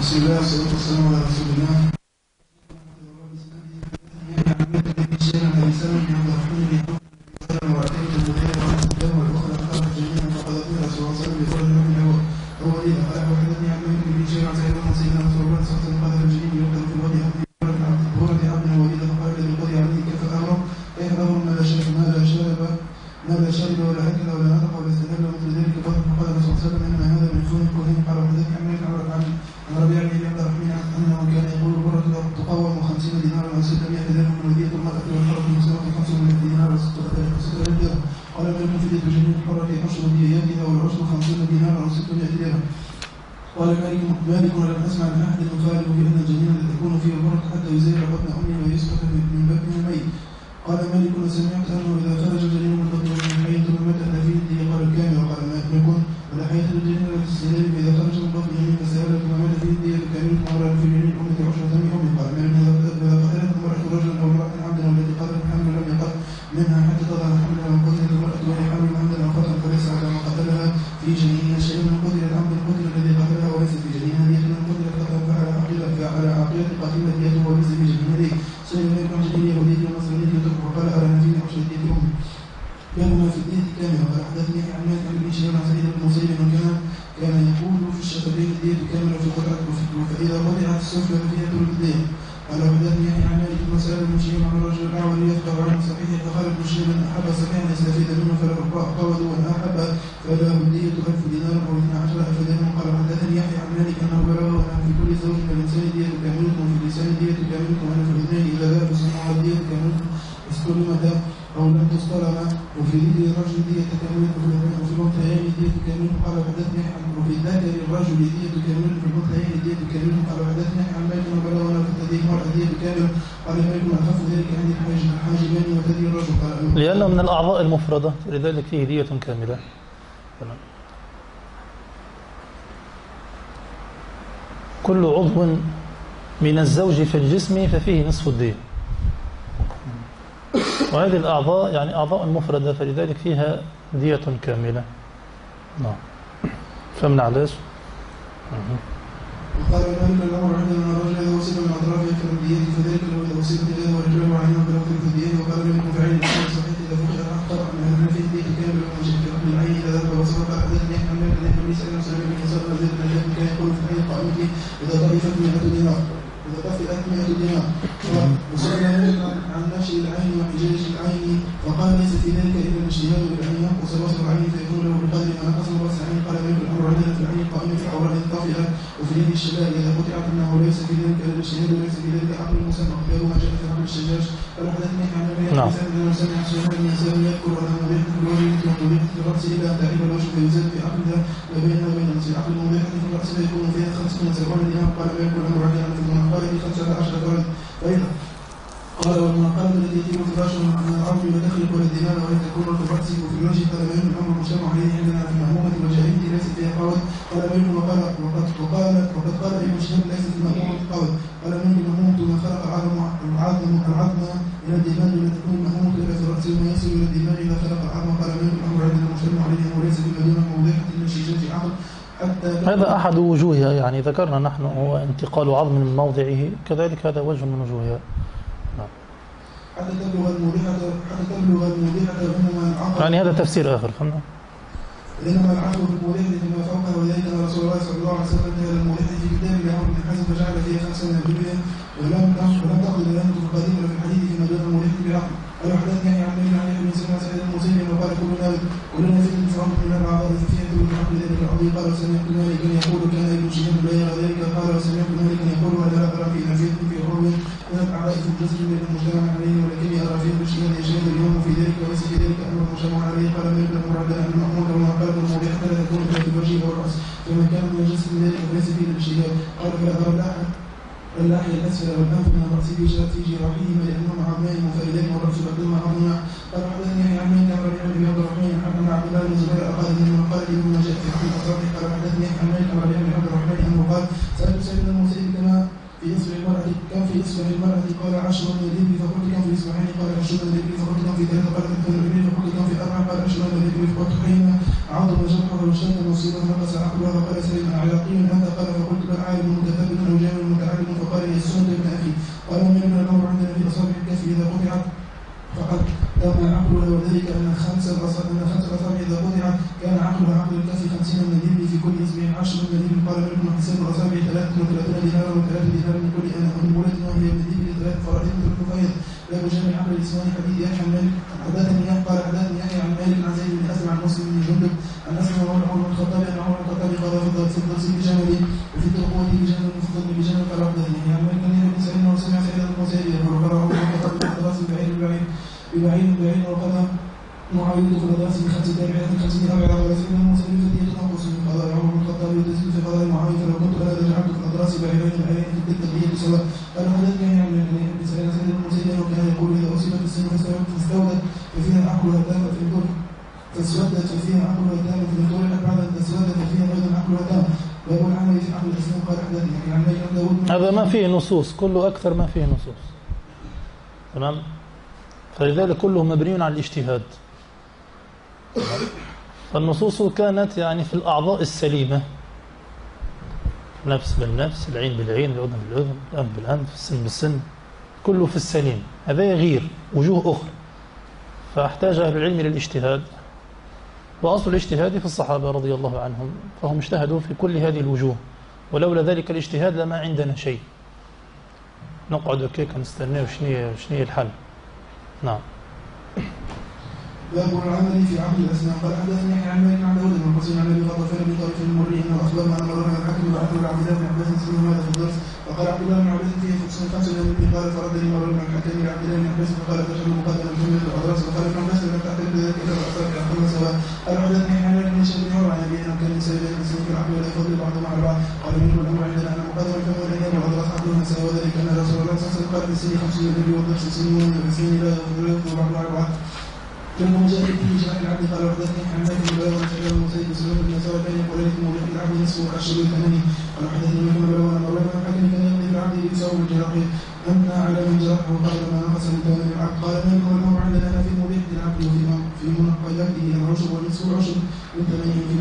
بسم الله والصلاة والسلام على رسول الله لأنه من الأعضاء المفردة لذلك فيه دية كاملة. كل عضو من الزوج في الجسم ففيه نصف الدية وهذه الأعضاء يعني أعضاء مفردة فلذلك فيها دية كاملة. نعم. فمن علاش وقال مالك الامر عندنا أن الرجل اذا وصل من اطرافه يكثر الدية فذلك لو اذا وصل اليه ورجله عنه فله ثلث الدية وقال مالك في عين الانسان صحيح اذا فقد اخطا من هذا فيه دية كاملة ومن من العين اذا ذهب عن مالك ان النبي صلى الله عليه وسلم بن صلى زيد بن جابر كان يقول في حي قائمته اذا ضعفت 100 دينار إذا طفئت 100 دينار وسئل مالك عن نشر العين وحجاج العين وقال ليس في ذلك إلا الاجتهاد بالعين ينقص بصر العين فيكون له بقدر ما نقص من راس العين قال مالك الأمر عندنا في العين قائمة في أوراق طافئة وفي يد الشباب إذا قطعت أنه وليس نعم. أنه سمع سليمان بن يسار يذكر أنه مريح في الوجه ومريح في الرأس إلى أن تعرف الوجه فيزاد في عقلها وبينها وبين نفس العقل المريح في الرأس فيكون فيها 75 دينار قال مالك الأمر ذكرنا نحن هو انتقال عظم من موضعه كذلك هذا وجه من وجوهها حتى تبلغ الموضحة حتى تبلغ الموضحة منهما العقل يعني هذا تفسير آخر فهمنا انما العفو في المريح فيما فوقه وذلك ان رسول الله صلى الله عليه وسلم انتهى المريح في كتاب لعمر بن حزم فجعل فيها خمسه من الدنيا ولم ولم الامه في القديم في الحديث فيما دون المريح بعقل قال كلنا كلنا في فرق من الاعضاء فيها كل عقل ذلك العظيم قال وسمعت مالكا يقول كان ابن شهاب لا يرى ذلك قال وسمعت مالكا يقول ولا ارى في نفيذ في عضو من الاعضاء في الجسم من المجتمع عليه ولكني ارى في ابن شهاب يجتهد اليوم في ذلك وليس في ذلك أمر المجتمع عليه قال مالك المراد ان المأمور كما قال المريح فلا تكون في الوجه والراس فما كان من الجسم ذلك فليس فيه الاجتهاد قال فلا ارى الاحد اللحية الأسفل والأنف من الرأس في جهة في جراحهما لأنهما عظمان مفردان والرأس بقدهما عظم قال حدثني عن في قال سألت سيد بن المسيب كما في إصبع المرأة كم في إصبع المرأة قال عشر من الإبل فقلت كم في إصبعين قال عشر من الإبل فقلت كم في ثلاثة قال وكلة بها وكلت بها من كل أنا أم ولد وهي من ذي ذات قرائن بالمقيد لا مجامع عمل الإسلام حديث نصوص كله أكثر ما فيه نصوص. تمام؟ فلذلك كله مبني على الاجتهاد. فالنصوص كانت يعني في الأعضاء السليمة. نفس بالنفس العين بالعين الأذن بالأذن الأنف بالأنف السن بالسن كله في السليم. هذا غير وجوه أخرى. فأحتاج أهل العلم للاجتهاد وأصل الاجتهاد في الصحابة رضي الله عنهم فهم اجتهدوا في كل هذه الوجوه. ولولا ذلك الاجتهاد لما عندنا شيء. نقعد هكاك نستناو شنو شنو الحل. نعم. باب العمل في عقد الأسماء. قال حدثني يحيى عن مالك عن داود بن قصي عن أبي غطفان بن طارق المري ان الاخبار عن مروان بن الحكم بعد عبد الله بن عباس سمعه ماذا في الدرس. وقال عبد الله بن عباس فيه خمس خمس من قال فردني مروان بن الحكم عبد الله بن عباس فقال تشهد مقاتل من جمله الاضراس وقال ابن عباس لم تعترف بذلك إلا باثار الله سواء. قال حدثني يحيى أحدها سوى ذلك أن رسول الله صلى الله عليه وسلم قال لسيدي خمسين نبي وضرب سنين ونسين لا يغفر له بعض أربعة ثم مجاهد في شرح العبد قال وحدثني حماد بن بلال وسلام وسيد سلام بن يسار كان يقول لكم ولد العبد نصف العشر الثماني قال وحدثني محمد بن مروان مروان بن حكيم كان يقضي بالعبد بسوء الجراحي أما على من جرحه قال ما نقص من دون العبد قال ما هو عندنا في مبيح العبد وفي في منقياته العشر ونصف العشر من ثمانين في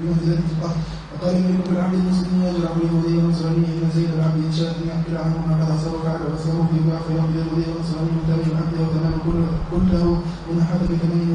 بمهلة القهر وقال العبد المسلم يجر عبد الهدي والنصراني ان زيد العبد ان شاء ان يحكي عنه ما قد حصل وفعل واسره في بعض فيقضي الهدي والنصراني من تمام العبد وتمام كله من حدث تمام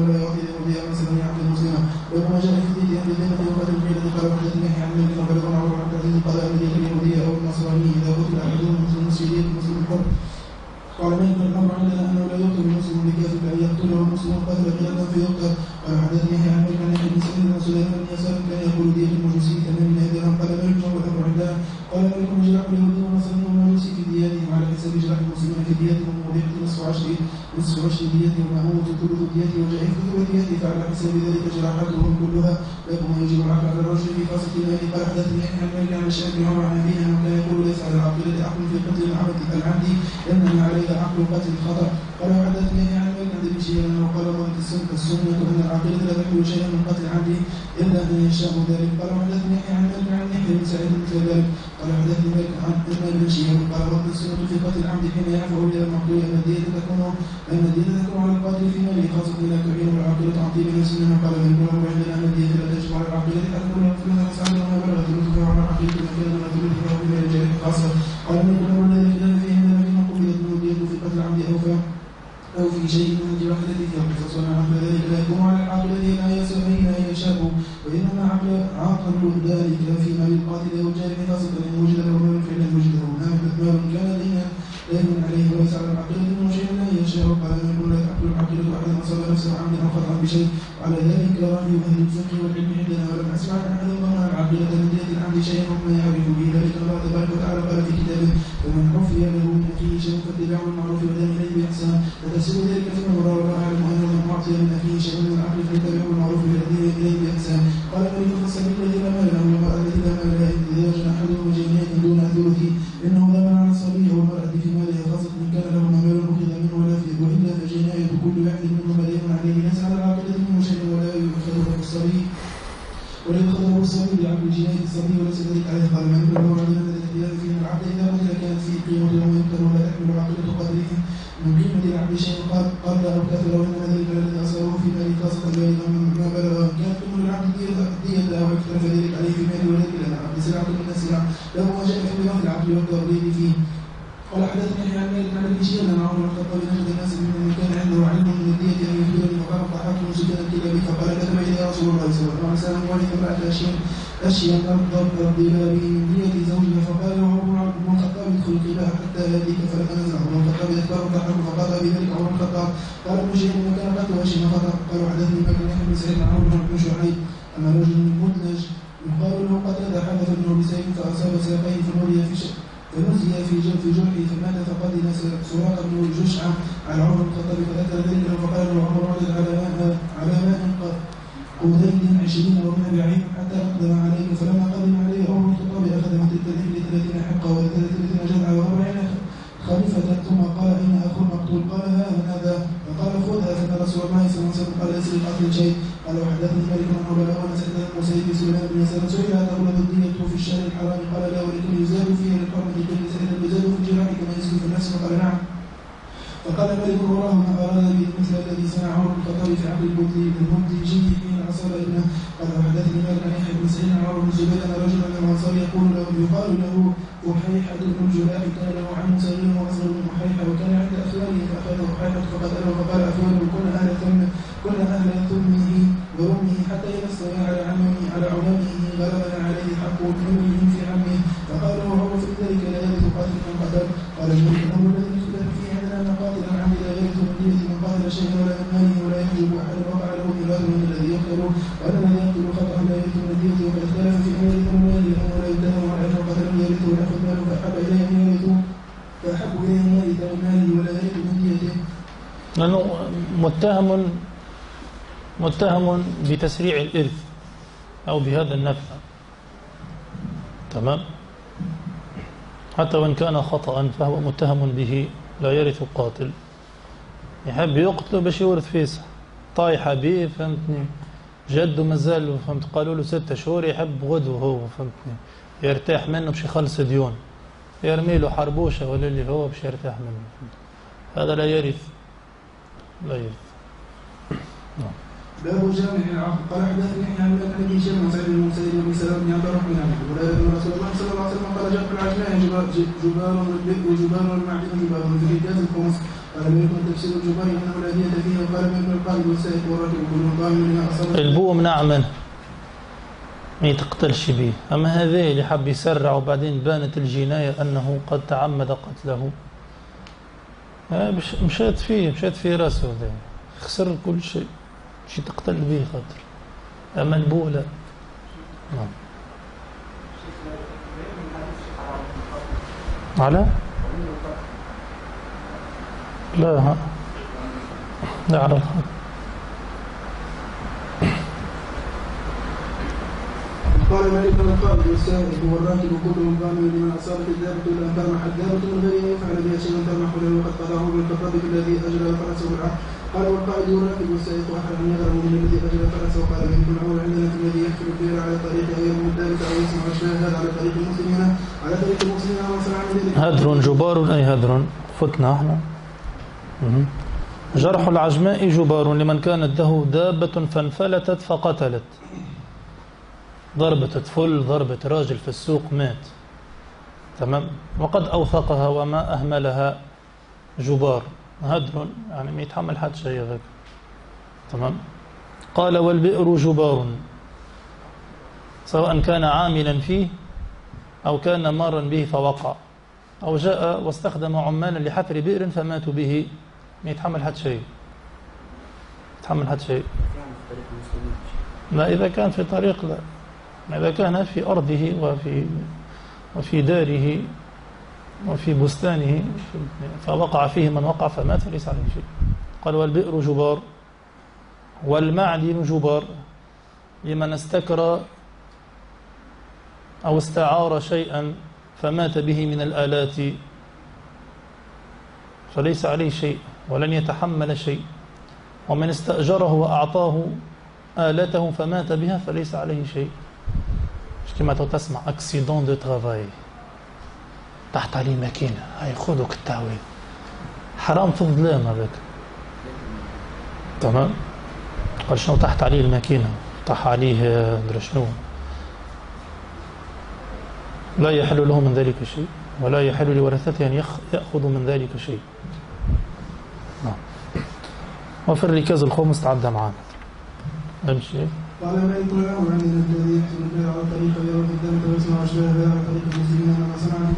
انه ضمن على الصبي والمراه في مالها خاصه ان كان له مال اخذ منه ولا في والا فجنايه كل واحد منهما مدين عليه. ليس على العاقله منه شيء ولا يؤخذ له الصبي ولا يؤخذ الصبي بعقل جنايه الصبي وليس شيئا ولا من ماله ولا يحجب أحدا وقع له ميراث من الذي يقتل وأن الذي يقتل خطأ لا يرث من الدية وقد اختلف في أن يرث من ماله أو لا يدهم على أنه قتل يرث ويأخذ ماله فأحب إليه أن يرث فأحب إليه أن يرث من ماله ولا يرث من ديته لأنه متهم متهم بتسريع الإرث أو بهذا النفع تمام حتى وإن كان خطأ فهو متهم به لا يرث القاتل يحب يقتله باش يورث فيسع طايحة به فهمتني؟ جده مازال فهمت؟ قالوا له ستة شهور يحب غدوة هو فهمتني؟ يرتاح منه باش يخلص ديون. يرمي له حربوشة ولا اللي هو باش يرتاح منه هذا لا يرث. لا يرث. باب جامع العقل قال حدثني يحيى عن ابي شيبه عن سعيد بن المسيب بن سلام بن عبد الرحمن عن ولا رسول الله صلى الله عليه وسلم قال جاء في العجلاء جبار البئر وجبار المعدن في الرجال الخمس. قال لم يكن تفسير الجبار انه لا دية فيه وقال من القائد والسائق والراكب كل ضامن لما اصاب البو منع منه ما يتقتلش به أما هذا اللي حب يسرع وبعدين بانت الجناية أنه قد تعمد قتله. آه، مش- مشات فيه مشات في راسه هذا. خسر كل شيء. مش تقتل به خاطر. أما البو لا. نعم. على؟ لا لا على الخط قال مالك بن القائد والسائق والراكب كلهم ضامن لمن اصابت الدابه الا أن ترمح الدابه الذي يفعل بها شيئا ترمح له وقد قضاه بالخطاب الذي اجرى فرسه بالعقل قال والقائد والراكب والسائق أحد ان يغرم من الذي اجرى فرسه. قال مالك بن عمر عندنا في الذي يحفر الدير على طريق يرمي الدابه أو يسمع الشاهد على طريق المسلمين على طريق المسلمين وصنع من ذلك. هدر جبار أي هدر؟ فتنا إحنا. جرح العجماء جبار لمن كانت له دابة فانفلتت فقتلت. ضربة طفل ضربة راجل في السوق مات. تمام؟ وقد أوثقها وما أهملها جبار. هدر يعني ما يتحمل حد شيء ذاك تمام؟ قال والبئر جبار. سواء كان عاملا فيه أو كان مارا به فوقع. أو جاء واستخدم عمالا لحفر بئر فماتوا به. ما يتحمل حد شيء يتحمل حد شيء لا إذا كان في طريق لا. إذا كان في أرضه وفي وفي داره وفي بستانه فوقع فيه من وقع فمات فليس عليه شيء. قال والبئر جبار والمعدن جبار. لمن استكرى أو استعار شيئا فمات به من الآلات فليس عليه شيء. ولن يتحمل شيء. ومن استأجره وأعطاه آلته فمات بها فليس عليه شيء. مش كما تسمع accident de travail. تحت عليه ماكينة. خذك التعويض حرام في الظلام هذاك. تمام؟ قال شنو تحت عليه الماكينة؟ طاح عليه مدري شنو. لا يحل له من ذلك شيء ولا يحل لورثته أن يأخذوا من ذلك شيء. وفي الركاز الخمس تعدى معانا. ماشي واعلم ان طلعوا عن الذي يحسن على طريق ويرى الذنب ويسمع اشباه البيع طريق المسلمين وما سمع من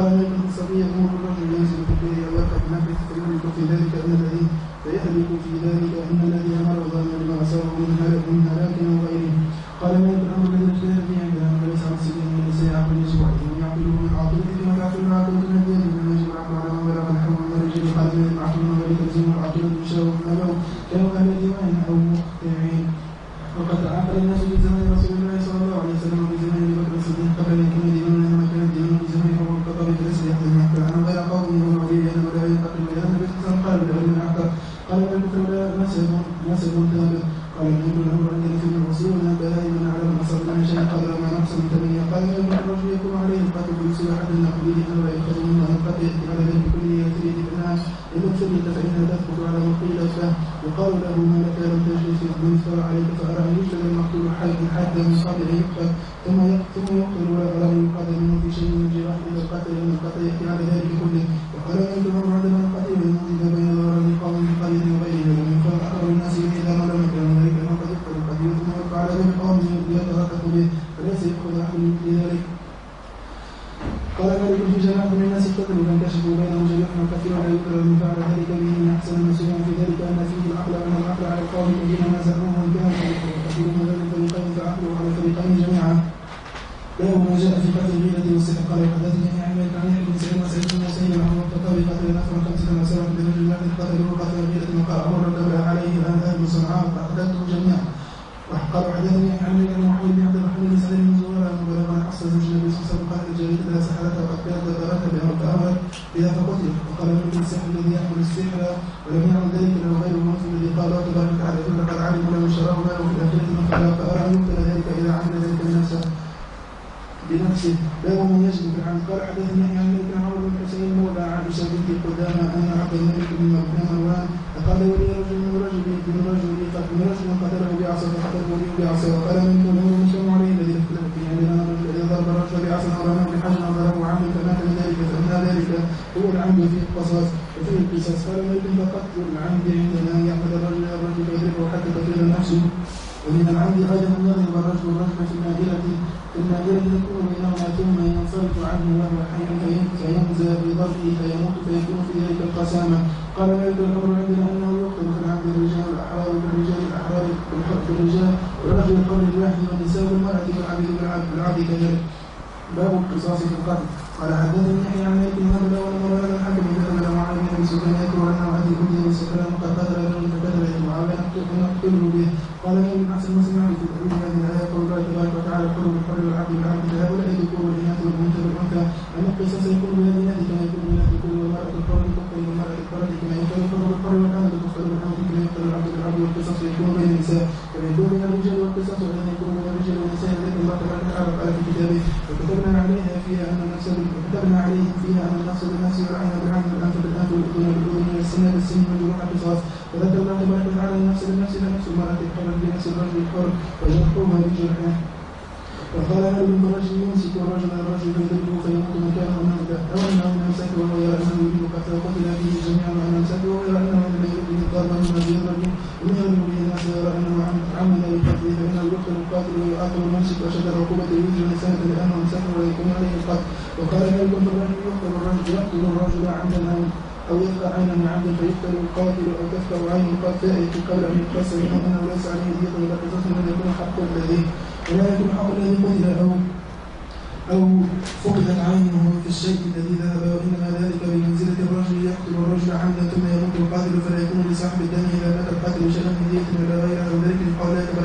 Father. مما بينهما فقال ولي رجل من رجل من رجل قد من رجل قدره بعصا فقتله ولي بعصا وقلم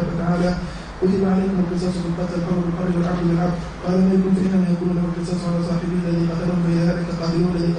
تبارك وتعالى. كتب عليكم القصاص في القتل الحر بالحر والعبد بالعبد قال ما يكون فإنما يكون له القصاص على صاحبه الذي قتله فإذا هلك قاتله الذي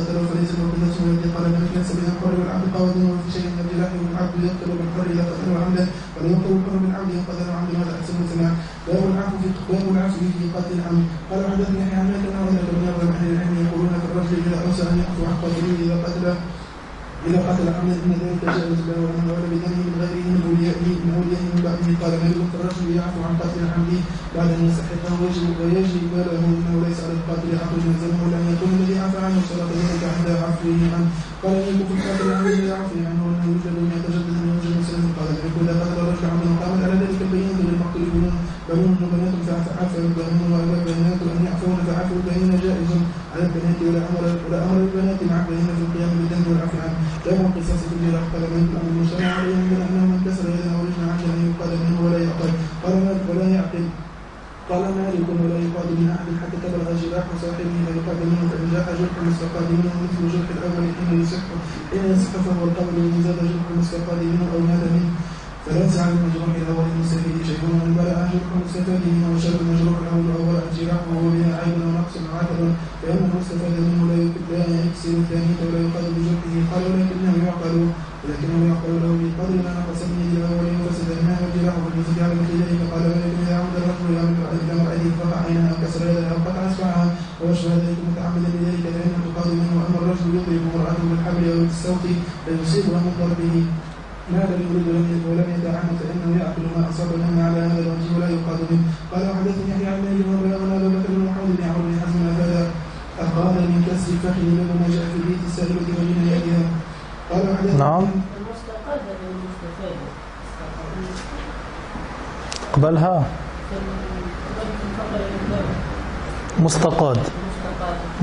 المستقاد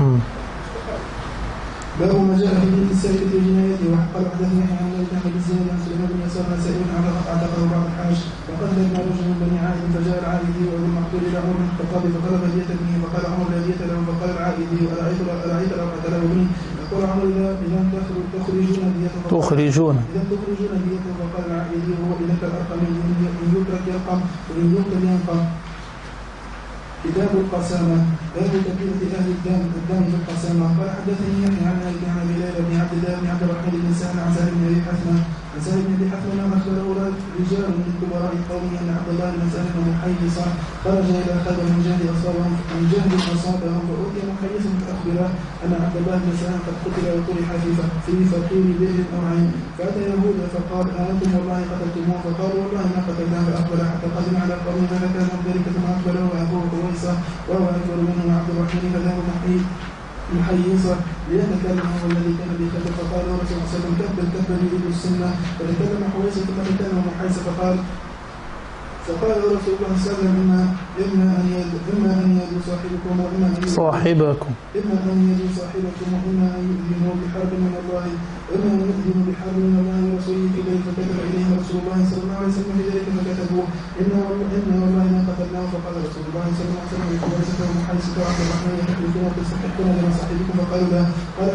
مم. باب ما جاء في بيت السائلة وجنايته وقال حدثني يحيى عن مالك عن الزياد عن سليمان بن يسار عن بعض الحاج وقتل ابن رجل من بني عائد فجاء العائدي وابو المقتول إلى عمر بن الخطاب فطلب دية ابنه فقال عمر لا دية له. فقال العائدي أرأيت أرأيت لو قتله ابني يقول عمر إذا إذا تخرج- تخرجون ديته فقال- تخرجون. إذا تخرجون ديته فقال العائدي هو إذا الأرقم إن يترك يرقم وإن يقتل ينقم. كتاب القسامة باب تكلفة أهل الدم الدم في القسامة. قال حدثني يحيى عن مالك عن أبي ليلى بن عبد الله بن عبد الرحمن بن سهل عن سهل بن أبي حثمة. عن سهل بن أبي حثمة أخبره رجال من كبراء قومه أن عبد الله بن سهل بن محيصة خرج إلى خيبر من جهل أصابهم من جهل أصابهم فأوتي محيصا فأخبره أن عبد الله بن سهل قد قتل وطرح في في فقير بئر أو عين. فأتى يهود فقال أنتم والله قتلتموه؟ فقالوا والله ما قتلناه. فأقبل حتى قدم على قوم فذكر من ذلك ثم أقبله قويصة وهو أكبر منه وعبد الرحمن فذهب محيي محيصة ليتكلم هو الذي كان بخير فقال رسول الله صلى الله عليه وسلم كبر كبر يريد السنة فتكلم حويصة ثم تكلم محيصة فقال فقال رسول الله صلى الله عليه وسلم إما أن يد إما أن يدعو صاحبكم وإما أن صاحبكم. إما أن يدعو صاحبكم وإما أن يؤذنوا بحرب من الله إما أن يؤذنوا بحرب من الله ورسوله إليه فكتب إليهم رسول الله صلى الله عليه وسلم في ذلك فكتبوا إنا والله إنا والله ما قتلناه فقال رسول الله صلى الله عليه وسلم وعبد الرحمن تحلفون وتستحقون لما صاحبكم فقالوا قال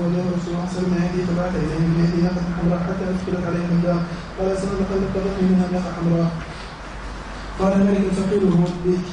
فوجاه رسول الله صلى الله فبعث إليهم بيده ناقة حمراء حتى أدخلت عليهم الدار قال سنة لقد اتخذتني منها ناقة حمراء قال ملك هو البيت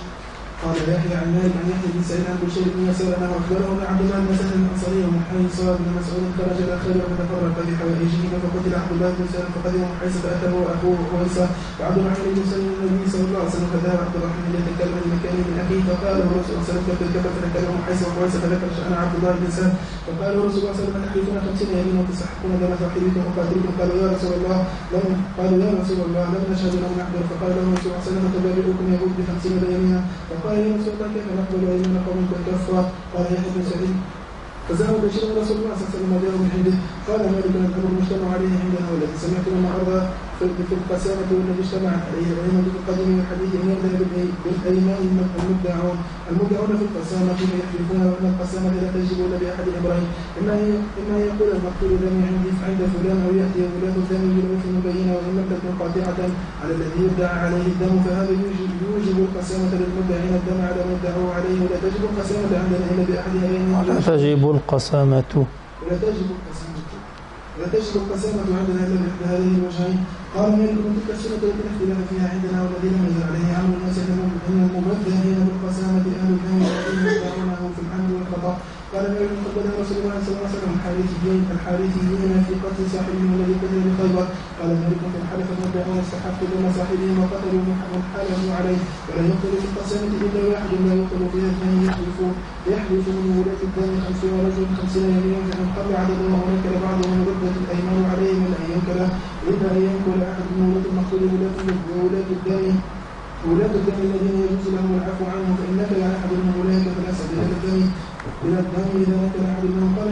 قال يحيى عن مالك عن يحيى بن سعيد عن بشير بن يسار انه اخبره ان عبد الله بن سهل الأنصاري ومحيي صاد بن مسعود خرج إلى خيبر فتفرق بحوائجه فقتل عبد الله بن سهل فقدم حيث فأتاه أخوه حويصه وعبد الرحمن بن سهل النبي صلى الله عليه وسلم فذهب عبد الرحمن ليتكلم بمكان من أخيه فقال له الرسول صلى الله عليه وسلم فتكلم حيث وحويصه فذكر شأن عبد الله بن سهل فقال له الرسول صلى الله عليه وسلم تحلفون خمسين يمين وتستحقون دم صاحبكم وقاتلكم قالوا يا رسول الله لم قالوا يا رسول الله لم نشهد لم نحضر. فقال له الرسول صلى الله عليه وسلم تبادلكم يهود بخمسين يمينا فقال يا رسول الله كيف نقبل ايمان قوم كالكفره قال يحيى بن سعيد فزعم بشير رسول الله صلى الله عليه وسلم جاء من عنده قال مالك الامر المجتمع عليه عندنا والذي سمعت من عرض في في القسامة والذي اجتمع عليه العلم بالقدم والحديث أن يبدأ بالأيمان المدعون. المدعون في القسامة فيما يحلفون وإن القسامة لا تجب امرين إما ان إما ان يقول المقتول دم عندي عند فلان أو يأتي ولاة الدم بالوث مبينة وإن لم تكن قاطعة على الذي يدعى عليه الدم فهذا يوجب يوجب القسامة للمدعين الدم على من ادعوا عليه. ولا تجب القسامة عندنا إلا بأحد هذين ولا تجب القسامة ولا تجب القسامة ولا تجب القسامة عندنا إلا بإحدى هذين الوجهين قال مالك من تلك السنة التي اختلف فيها عندنا والذي لم يزل عليه عمل الناس أن المبدعين بالقسامة أهل الدم الذين يدعونه في العمد والخطأ قال قد بدأ رسول الله صلى الله عليه وسلم الحارثيين الحارثيين في قتل صاحبهم الذي قتل بخيبر قال مالك في حلف المدعون استحقوا دم صاحبهم وقتلوا حلفوا عليه ولا يقتل في القسامة إلا واحد لا يقتل فيها اثنين يحلفون يحلف من ولاة الدم خمسين رجل خمسين يمينا فإن قل عددهم ونكر بعضهم ردت الأيمان عليهم من أن ينكر أن ينكر أحد من ولاة المقتول ولاة ولاة الدم ولاة الدم الذين يجوز لهم العفو عنهم فإن نكر أحد من أولئك فلا سبيل الدم إلى الدم إذا نكر أحد منهم قال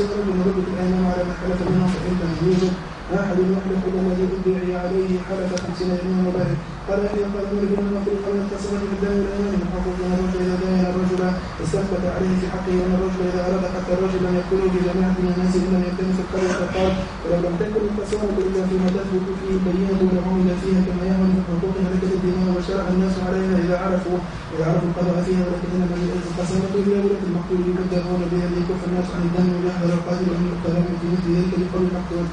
رجل ردت الأيمان على من حلف منهم فإن لم يوجد أحد يحلف الذي ادعي عليه حلف خمسين يمينا وبارك قال يحيى قال مالك بن المفروض قال القسمة في الدم والأيمان من حقوق أن الرجل إذا دين الرجل استثبت عليه في حقه أن الرجل إذا أراد حتى الرجل لم يقتله بجماعة من الناس إن لم يكتنف القرية فقال ولو لم تكن القسمة إلا فيما تثبت فيه بينة لعمل فيها كما يعمل في حقوق ملكة الدماء وشرع الناس عليها إذا عرفوا إذا عرفوا القضاء فيها ولكن إنما القسمة هي ولاة المقتول يبدأون بها ليكف الناس عن الدم ويحذر القاتل أن يقتل في مثل ذلك لقول المقتول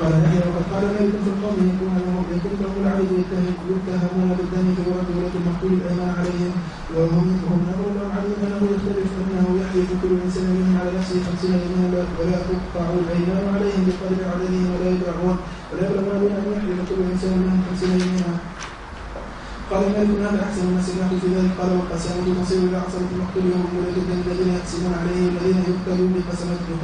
قال يحيى وقد قال مالك في القوم يكون يكون له العبد يتهمون بالدم فيرد ولاة المقتول الايمان عليهم وهم هم نظر لهم عليهم انه يختلف انه يحلف كل انسان منهم على نفسه خمسين يمينا ولا تقطع الايمان عليهم بقدر عددهم ولا يدعون ولا يبلغون بين ان يحلف كل انسان منهم خمسين يمينا قال مالك هذا احسن ما سمعت في ذلك والقسامة تصير إلى عصبة المقتول يوم الدم الذين يقسمون عليه الذين يقتلون بقسماتهم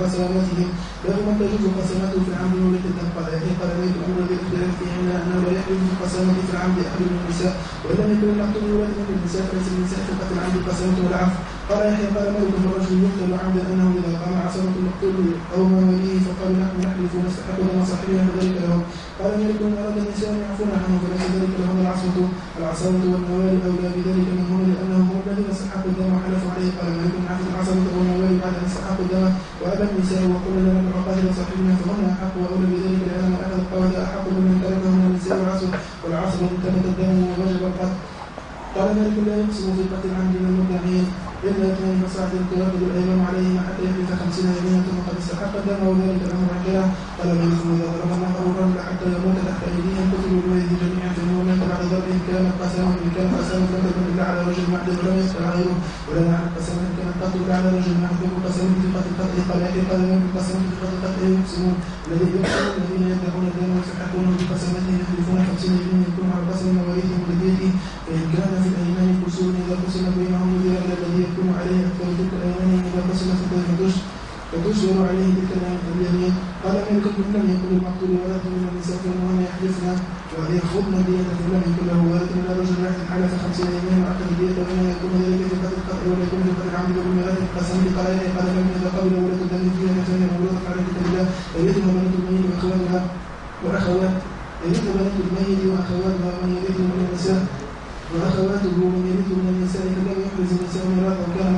له من تجوز قسماته في من ولاد الدم قال يحيى قال مالك الامر الذي اختلف فيه عندنا انه لا في القسامة في العمد احد من النساء وإن لم يكن المقتول ولاد من النساء فليس النساء في قتل العمد قسمة ولا عفو قال يحيى قال مالك الرجل يقتل عمدا أنه إذا قام عصبة المقتول أو ما وليه فقال نحن نحلف ونستحق دم صاحبنا فذلك لهم قال مالك ان اراد النساء ان يعفون عنه فليس ذلك لهم العصبة العصبة والنوال اولى بذلك من هنا لانهم هم الذين استحقوا الدم وحلفوا عليه قال مالك عفوا العصبة والنوال بعد ان استحقوا الدم وابى النساء وقل لنا من قاتل صاحبنا فهن احق واولى بذلك لأن من اخذ القول احق ممن تركه من النساء والعصر والعصر ان ثبت الدم ووجب القتل قال مالك لا يقسم في قتل العمد من المدعين إلا اثنين فساعة تردد الأيمان عليهما حتى يحلف خمسين يمينا ثم قد استحق الدم وذلك الأمر عندنا قال مالك إذا ضرب الله الرجل حتى يموت تحت أيديهم قتلوا بويه جميعا فإنه مات بعد ضربه كان قسما إن كان قسما لم تكن إلا على رجل معدل ولم يسأل غيره ولا على قسما إن كان قتل إلا على رجل معدل قسما في قتل قتل قال يحيى قال من قسما في قتل قتل يقسمون الذي يقسمون الذين يدعون الدم ويستحقونه بقسمته يحلفون خمسين يمين يكون على قسم مواريثهم ولديته فإن كان في الأيمان قصور إذا قسم بينهم نذر إلى الذي يكون عليه أكثر تلك الأيمان إذا قسمت فتش فتشهر عليه تلك اليمين قال مالك إن لم يكن المقتول ولد من النساء فإنهن يحلفن ويأخذن دية فإن لم يكن له ولد من الرجل واحد حلف خمسين يمين وأخذ الدية وإن يكون ذلك في قتل القتل ولا يكون في قتل العمد وبالمغاد القسم بقرائن قال لم إذا قبل ولد الدم فيها فإن مولود على كتاب الله يرث بنات الميت وأخواتها وأخوات يرث بنات الميت وأخواتها ومن يرث من النساء وأخواته من يرث من النساء فلم يحرز النساء ميراثا وكان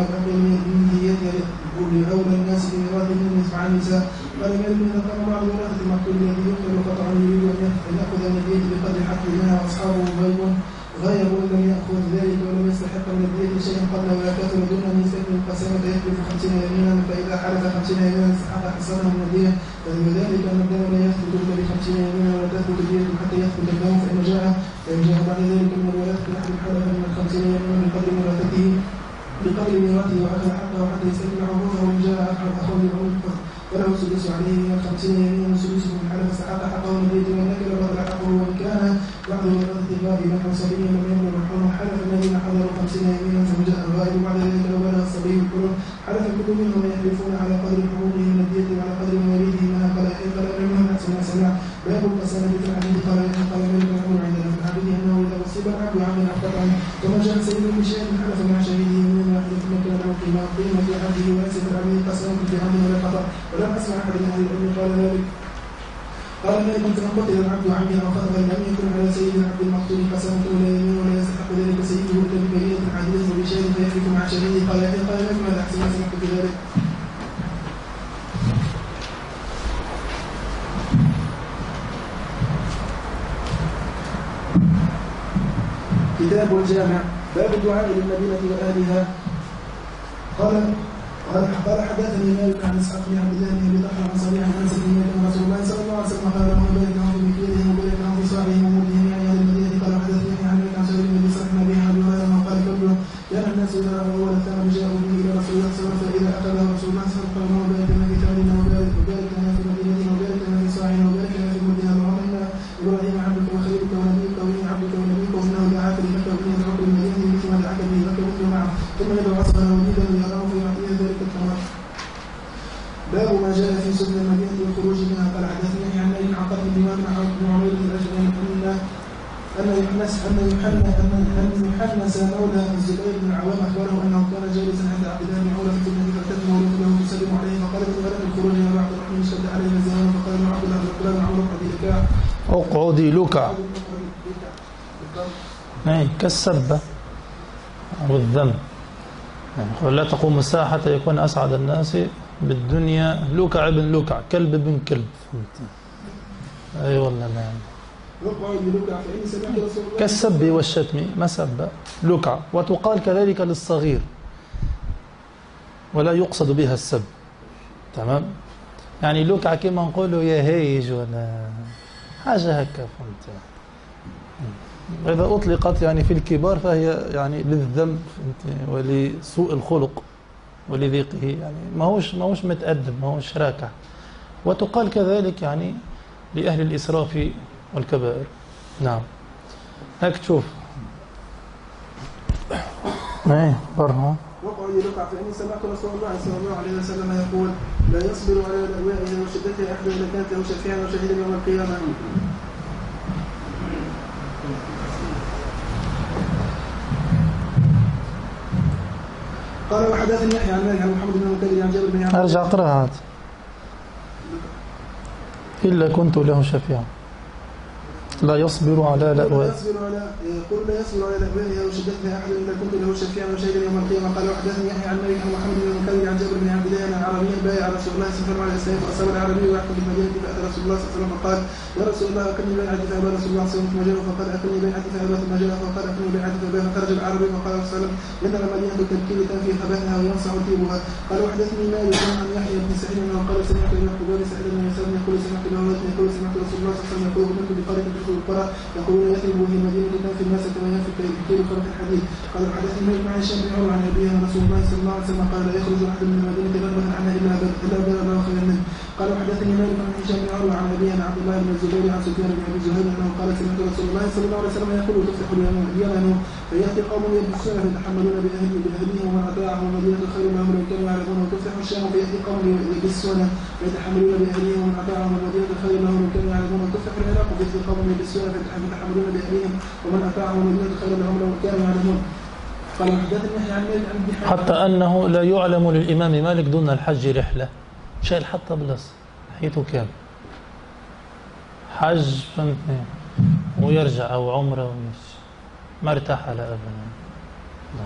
اول الثمن جاءوا به إلى رسول الله صلى الله عليه وسلم فاذا اخذه رسول الله صلى الله عليه وسلم أي كالسبة أو الذم يعني لا تقوم الساعة حتى يكون أسعد الناس بالدنيا. لكع ابن لكع كلب ابن كلب. أي والله نعم كالسب والشتم مسب لكع وتقال كذلك للصغير. ولا يقصد بها السب. تمام؟ يعني لكع كما نقول يا هيج ولا حاجة هكا فهمت؟ إذا أطلقت يعني في الكبار فهي يعني فهمت؟ ولسوء الخلق ولضيقه يعني ما هوش ما هوش متأدب ما هوش راكع. وتقال كذلك يعني لأهل الإسراف والكبائر. نعم. هيك تشوف. إيه برها وقعد لك فإني سمعت رسول الله صلى الله عليه وسلم يقول لا يصبر على أحد إلا كانت له شفيعا وشهيدا يوم القيامة. قال عن مالك عن محمد بن عن جابر بن أرجع اقرأها هات إلا كنت له شفيعا. لا يصبر على لا لأواء يصبر على قل لا يصبر على لأبائها وشدتها أحد إلا كنت له شفيعا وشهيدا يوم القيامة قال وحدثني يحيى عن مالك عن محمد بن المكلم عن جابر بن عبد الله أن عربيا بايع رسول الله صلى الله عليه وسلم فأصاب العربي ويحكم بالمدينة فأتى رسول الله صلى الله عليه وسلم فقال يا رسول الله أكلني بيعتي فأبى رسول الله صلى الله عليه وسلم ثم جاء فقال أكلني بيعتي فأبى ثم جاء فقال أكلني بيعتي فأبى فخرج العربي فقال صلى الله عليه وسلم إن المدينة تبكي تنفي خبثها وينصع طيبها قال وحدثني مالك عن يحيى بن سعيد قال سمعت ابن حباب سعيد بن يسار يقول سمعت عمر يقول سمعت رسول الله صلى الله عليه وسلم يقول كنت بقرية تدخل القرى يقولون يثرب وهي المدينة تنفي الناس كما ينفي كيل فرق الحديد قال حدثني مع هشام بن عمر عن أبيه أن رسول الله صلى الله عليه وسلم قال يخرج أحد من المدينة غضبا عنها إلا إلا بلغ خيرا منه. قال وحدثني مالك عن هشام بن عمر عن أبيه عن عبد الله بن الزبير عن سفيان بن أبي زهير أنه قال سمعت رسول الله صلى الله عليه وسلم يقول تفتح اليمن فيأتي قوم يلبسون فيتحملون بأهل بأهلهم ومن أطاعهم المدينة خير لهم لو كانوا يعلمون وتفتح الشام فيأتي قوم يلبسون فيتحملون بأهلهم ومن أطاعهم المدينة خير لهم لو كانوا يعلمون وتفتح العراق فيأتي قوم يلبسون فيتحملون بأهلهم ومن أطاعهم المدينة خير لهم لو كانوا يعلمون حدثني حتى أنه لا يعلم للإمام مالك دون الحج رحلة. شايل حتى بلس حيته كام حج فهمتني ويرجع أو عمره ويمشي ما ارتاح على أبدا لا.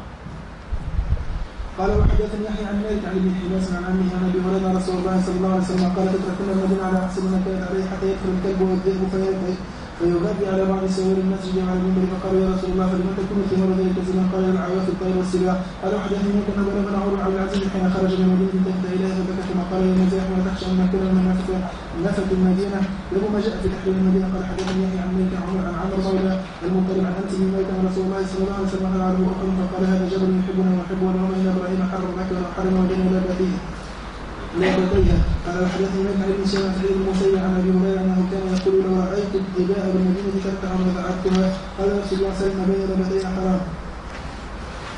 قال وحدثني يحيى عن مالك عن ابن حماس عن عمه عن أبي هريرة رسول الله صلى الله عليه وسلم قال تتركون المدينة على أحسن ما كانت عليه حتى يدخل الكلب والذئب في- فيغذي على بعض سوار المسجد وعلى المنبر فقال يا رسول الله فلم تكن ثمار ذلك الزمان قال العواف الطير والسباع. قال وحدثني مالك انه بلغ عمر بن عبد العزيز حين خرج من المدينة تهدى اليها فبكى ثم قال يا مزاح ما تخشى أن كان من نفث نفث المدينة. له ما جاء في تحرير المدينة قال حدثني يحيى عن مالك عن عمر عن عمرو مولى المطلب عن أنس بن مالك عن رسول الله صلى الله عليه وسلم قال عنه اخر فقال هذا جبل يحبنا ويحب ونعم ان إبراهيم حرم مكه وحرم ودين ولا باتيه لا باتيها قال وحدثني مالك عن ابن شهاب سعيد المسيب عن أبي هريرة أنه كان يقول لو رأيت الاباء بالمدينة تفتح وذعبتها قال رسول الله صلى الله عليه وسلم بين لبتيها حرام.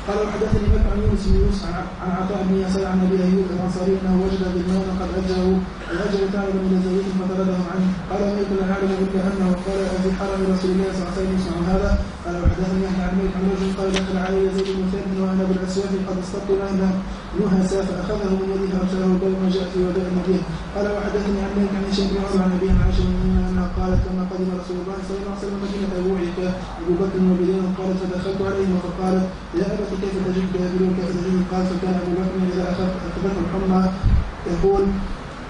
قال وحدثني مالك عن يونس بن يوسف عن عن عطاء بن يسار عن أبي أيوب الأنصاري أنه وجد بالمال قد أجره الاجر ثعلبا إلى زوجه فطردهم عنه. قال مالك لا اعلم الا انه قال في حرم رسول الله صلى الله عليه وسلم يسمع هذا؟ قال وحدثني يحيى عن مالك عن رجل قال دخل علي زيد بن ثابت وأنا بالاسواق قد اصطدت نهلا نهسا فاخذه من يده ارسله بل ما جاء في وداء المدينة. قال وحدثني عن مالك عن هشام بن عمر عن ابي عائشة انها قالت لما قدم رسول الله صلى الله عليه وسلم مدينة أبو عيكى أبو بكر وبلال قالت فدخلت عليهم فقالت يا أبت كيف تجد بابل كيف تجد قال فكان أبو بكر إذا اخذ اخذته الحمى يقول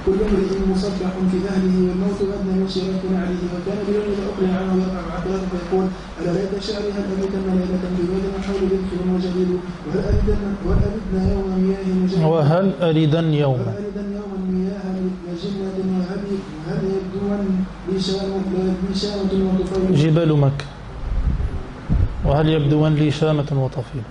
كل امرئ مصبح في أهله والموت ادنى من شراك نعله وكان بلال اذا أقلع عنه يرفع عقلاته فيقول ألا ليت شعري هل ابيتن ليله بواد وحول ذكر وجليل وهل أردن وهل أردنا يوم مياه مجلل وهل أردا يوما وهل يوما مياه مجنة وهل هل يبدون لي شامة وطفيل جبال مكة. وهل يبدون لي شامة وطفيل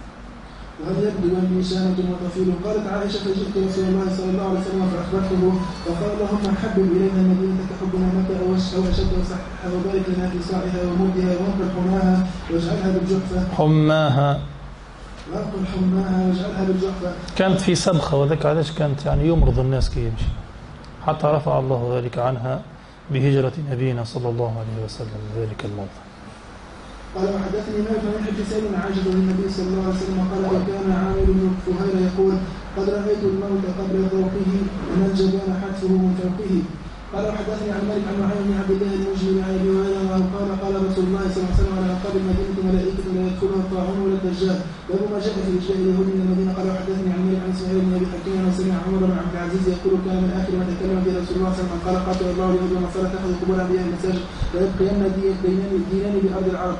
وهل يبدو أني شامة وطفيل قالت عائشة فجئت رسول الله صلى الله عليه وسلم فأخبرته فقال اللهم حبب إلينا مدينة كحبنا مكة أو أش- أو أشد وصححها وبارك لنا في صاعها ومدها وانقل حماها واجعلها بالجحفة. حماها. وانقل حماها واجعلها بالجحفة. كانت في سبخة وذاك علاش كانت يعني يمرض الناس كي يمشي. حتى رفع الله ذلك عنها بهجرة نبينا صلى الله عليه وسلم ذلك الموضع قال وحدثني بن حج سالم عن عائشة النبي صلى الله عليه وسلم قال وكان عامر بن فهير يقول قد رأيت الموت قبل ذوقه ومن الجبان حتفه من فوقه. قال وحدثني عن مالك عن نعيم بن عبد الله المجمل عن أبي هريرة قال قال رسول الله صلى الله عليه وسلم على اعقاب المدينة ملائكة لا يدخلها الطاعون ولا الدجال. باب ما جاء في إجلاء اليهود من المدينة قال وحدثني عن مالك عن اسماعيل بن أبي حكيم أنه سمع عمر بن عبد العزيز يقول كان من اخر ما تكلم به رسول الله صلى الله عليه وسلم قال قاتل الله اليهود والنصارى تاخذ قبور انبياء المساجد لا يبقين دينان دينان بأرض العرب.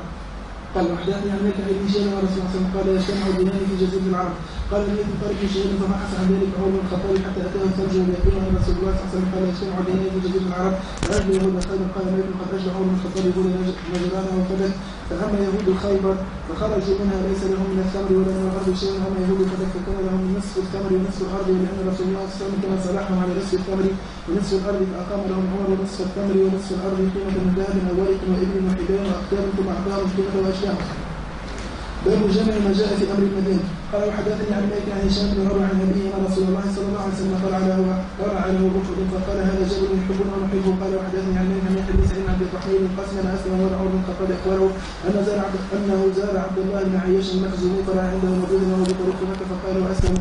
قال وحدثني عن مالك عن ابن شهاب عن رسول الله صلى الله عليه وسلم قال يجتمع الدينان في جزيرة العرب. قال لي في طريق شهاب فبحث عن ذلك. عمر بن الخطاب حتى أتاه بيقين عن رسول الله صلى الله عليه وسلم. قال يجتمع الدينان في جزيرة العرب. فاجل يهود خيبر. قال مالك قد اجلى عمر بن الخطاب يقول نجران وفدك فأما يهود خيبر فخرجوا منها ليس لهم من الثمر ولا من الأرض شيء. اما يهود فدك فكان لهم نصف الثمر ونصف الأرض. ولأن رسول الله صلى الله عليه وسلم كما صلحهم على نصف الثمر ونصف الأرض. فأقام لهم عمر نصف الثمر ونصف الأرض قيمة من ذهب أو ورق وإبل وحبال وأقدام ثم اعطاهم قيمة واشياء باب جمع ما جاء في أمر المدينة. قال وحدثني عن مالك عن هشام بن عروة عن ابيه أن رسول الله صلى الله عليه وسلم قال له قال له احد فقال هذا جبل يحبنا ونحبه قال وحدثني عن مالك عن يحيى بن سعيد عن عبد الرحمن بن قاسم ان اسلم بن الخطاب أخبره أن زار أنه زار عبد الله بن عياش المخزومي فراى عنده موجودا وهو بطريق مكة فقال واسلم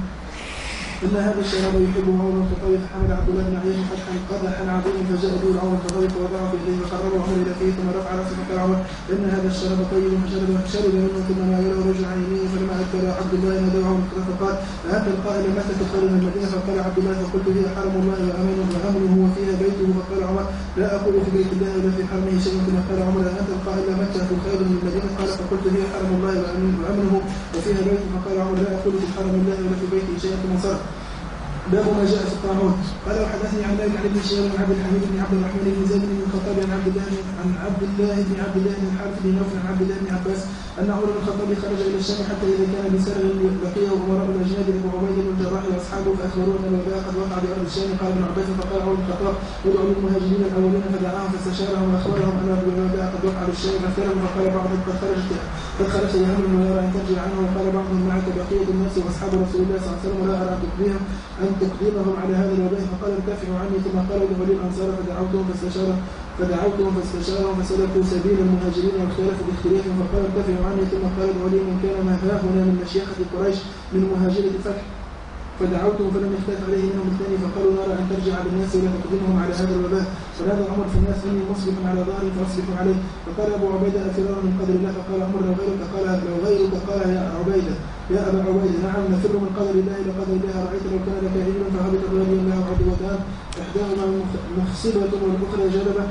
إن هذا الشراب يحبه عمر الخطاب فحمل عبد الله بن عياش فتحا قدحا عظيما فجاء به عمر بن الخطاب فوضعه في يديه فقربه عمر إلى فيه ثم رفع رأسه فقال عمر ان هذا الشراب طيب فشرب شرب منه ثم ناوله رجل عن يمينه فلما اكل عبد الله ناداه عمر فقال فأنت القائل متى تدخل من المدينة؟ فقال عبد الله فقلت هي حرم الله وامنه وأمنه وفيها بيته. فقال عمر لا أقول في بيت الله ولا في حرمه شيء. ثم قال عمر أنت القائل متى خير من المدينة؟ قال فقلت هي حرم الله وأمنه وفيها بيته. فقال عمر لا أقول في حرم الله ولا في بيته شيء. ثم صرف باب ما جاء في الطاعون. قال وحدثني عن مالك عن ابن شهاب بن عبد الحميد بن عبد الرحمن بن زيد بن الخطاب عن عبد الله عن عبد الله بن عبد الله بن الحارث بن نوفل عن عبد الله بن عباس أن عمر بن الخطاب خرج إلى الشام حتى إذا كان بسرر لقيه امراء الاجناد أبو عبيد بن الجراح وأصحابه فأخبروه ان الوباء قد وقع بأرض الشام. قال ابن عباس فقال عمر بن الخطاب ادعوا للمهاجرين الأولين فدعاهم فاستشارهم وأخبرهم ان الوباء قد وقع بالشام فاختلفوا فقال بعضهم قد خرجت قد خرجت يا أمر ويرى ان ترجع عنه. وقال بعضهم معك بقية الناس وأصحاب رسول الله صلى الله عليه وسلم ولا أرى ان تقدمهم أن تقدمهم على هذا الوباء. فقال ارتفعوا عني. ثم قال لولي الانصار فدعوتهم فاستشار فدعوتهم فاستشارهم فسلكوا سبيل المهاجرين واختلفوا باختلافهم فقال ارتفعوا عني. ثم قال لولي من كان ما ها هنا من مشيخة قريش من مهاجرة الفتح فدعوتهم فلم يختلف عليه منهم اثنين فقالوا نرى أن ترجع عن الناس ولا تقدمهم على هذا الوباء. ونادى عمر في الناس إني مصبح على ظهري فأصبح عليه. فقال أبو عبيدة افرار من قدر الله؟ فقال عمر لو غيرك؟ قال لو غيرك؟ قال يا عبيدة يا أبا عبيدة. نعم نفر من قدر الله إلى قدر الله. أرأيت لو كان لك ابل فهبطت واديا له عدوتان. إحداهما مخصبه والأخرى جدبة.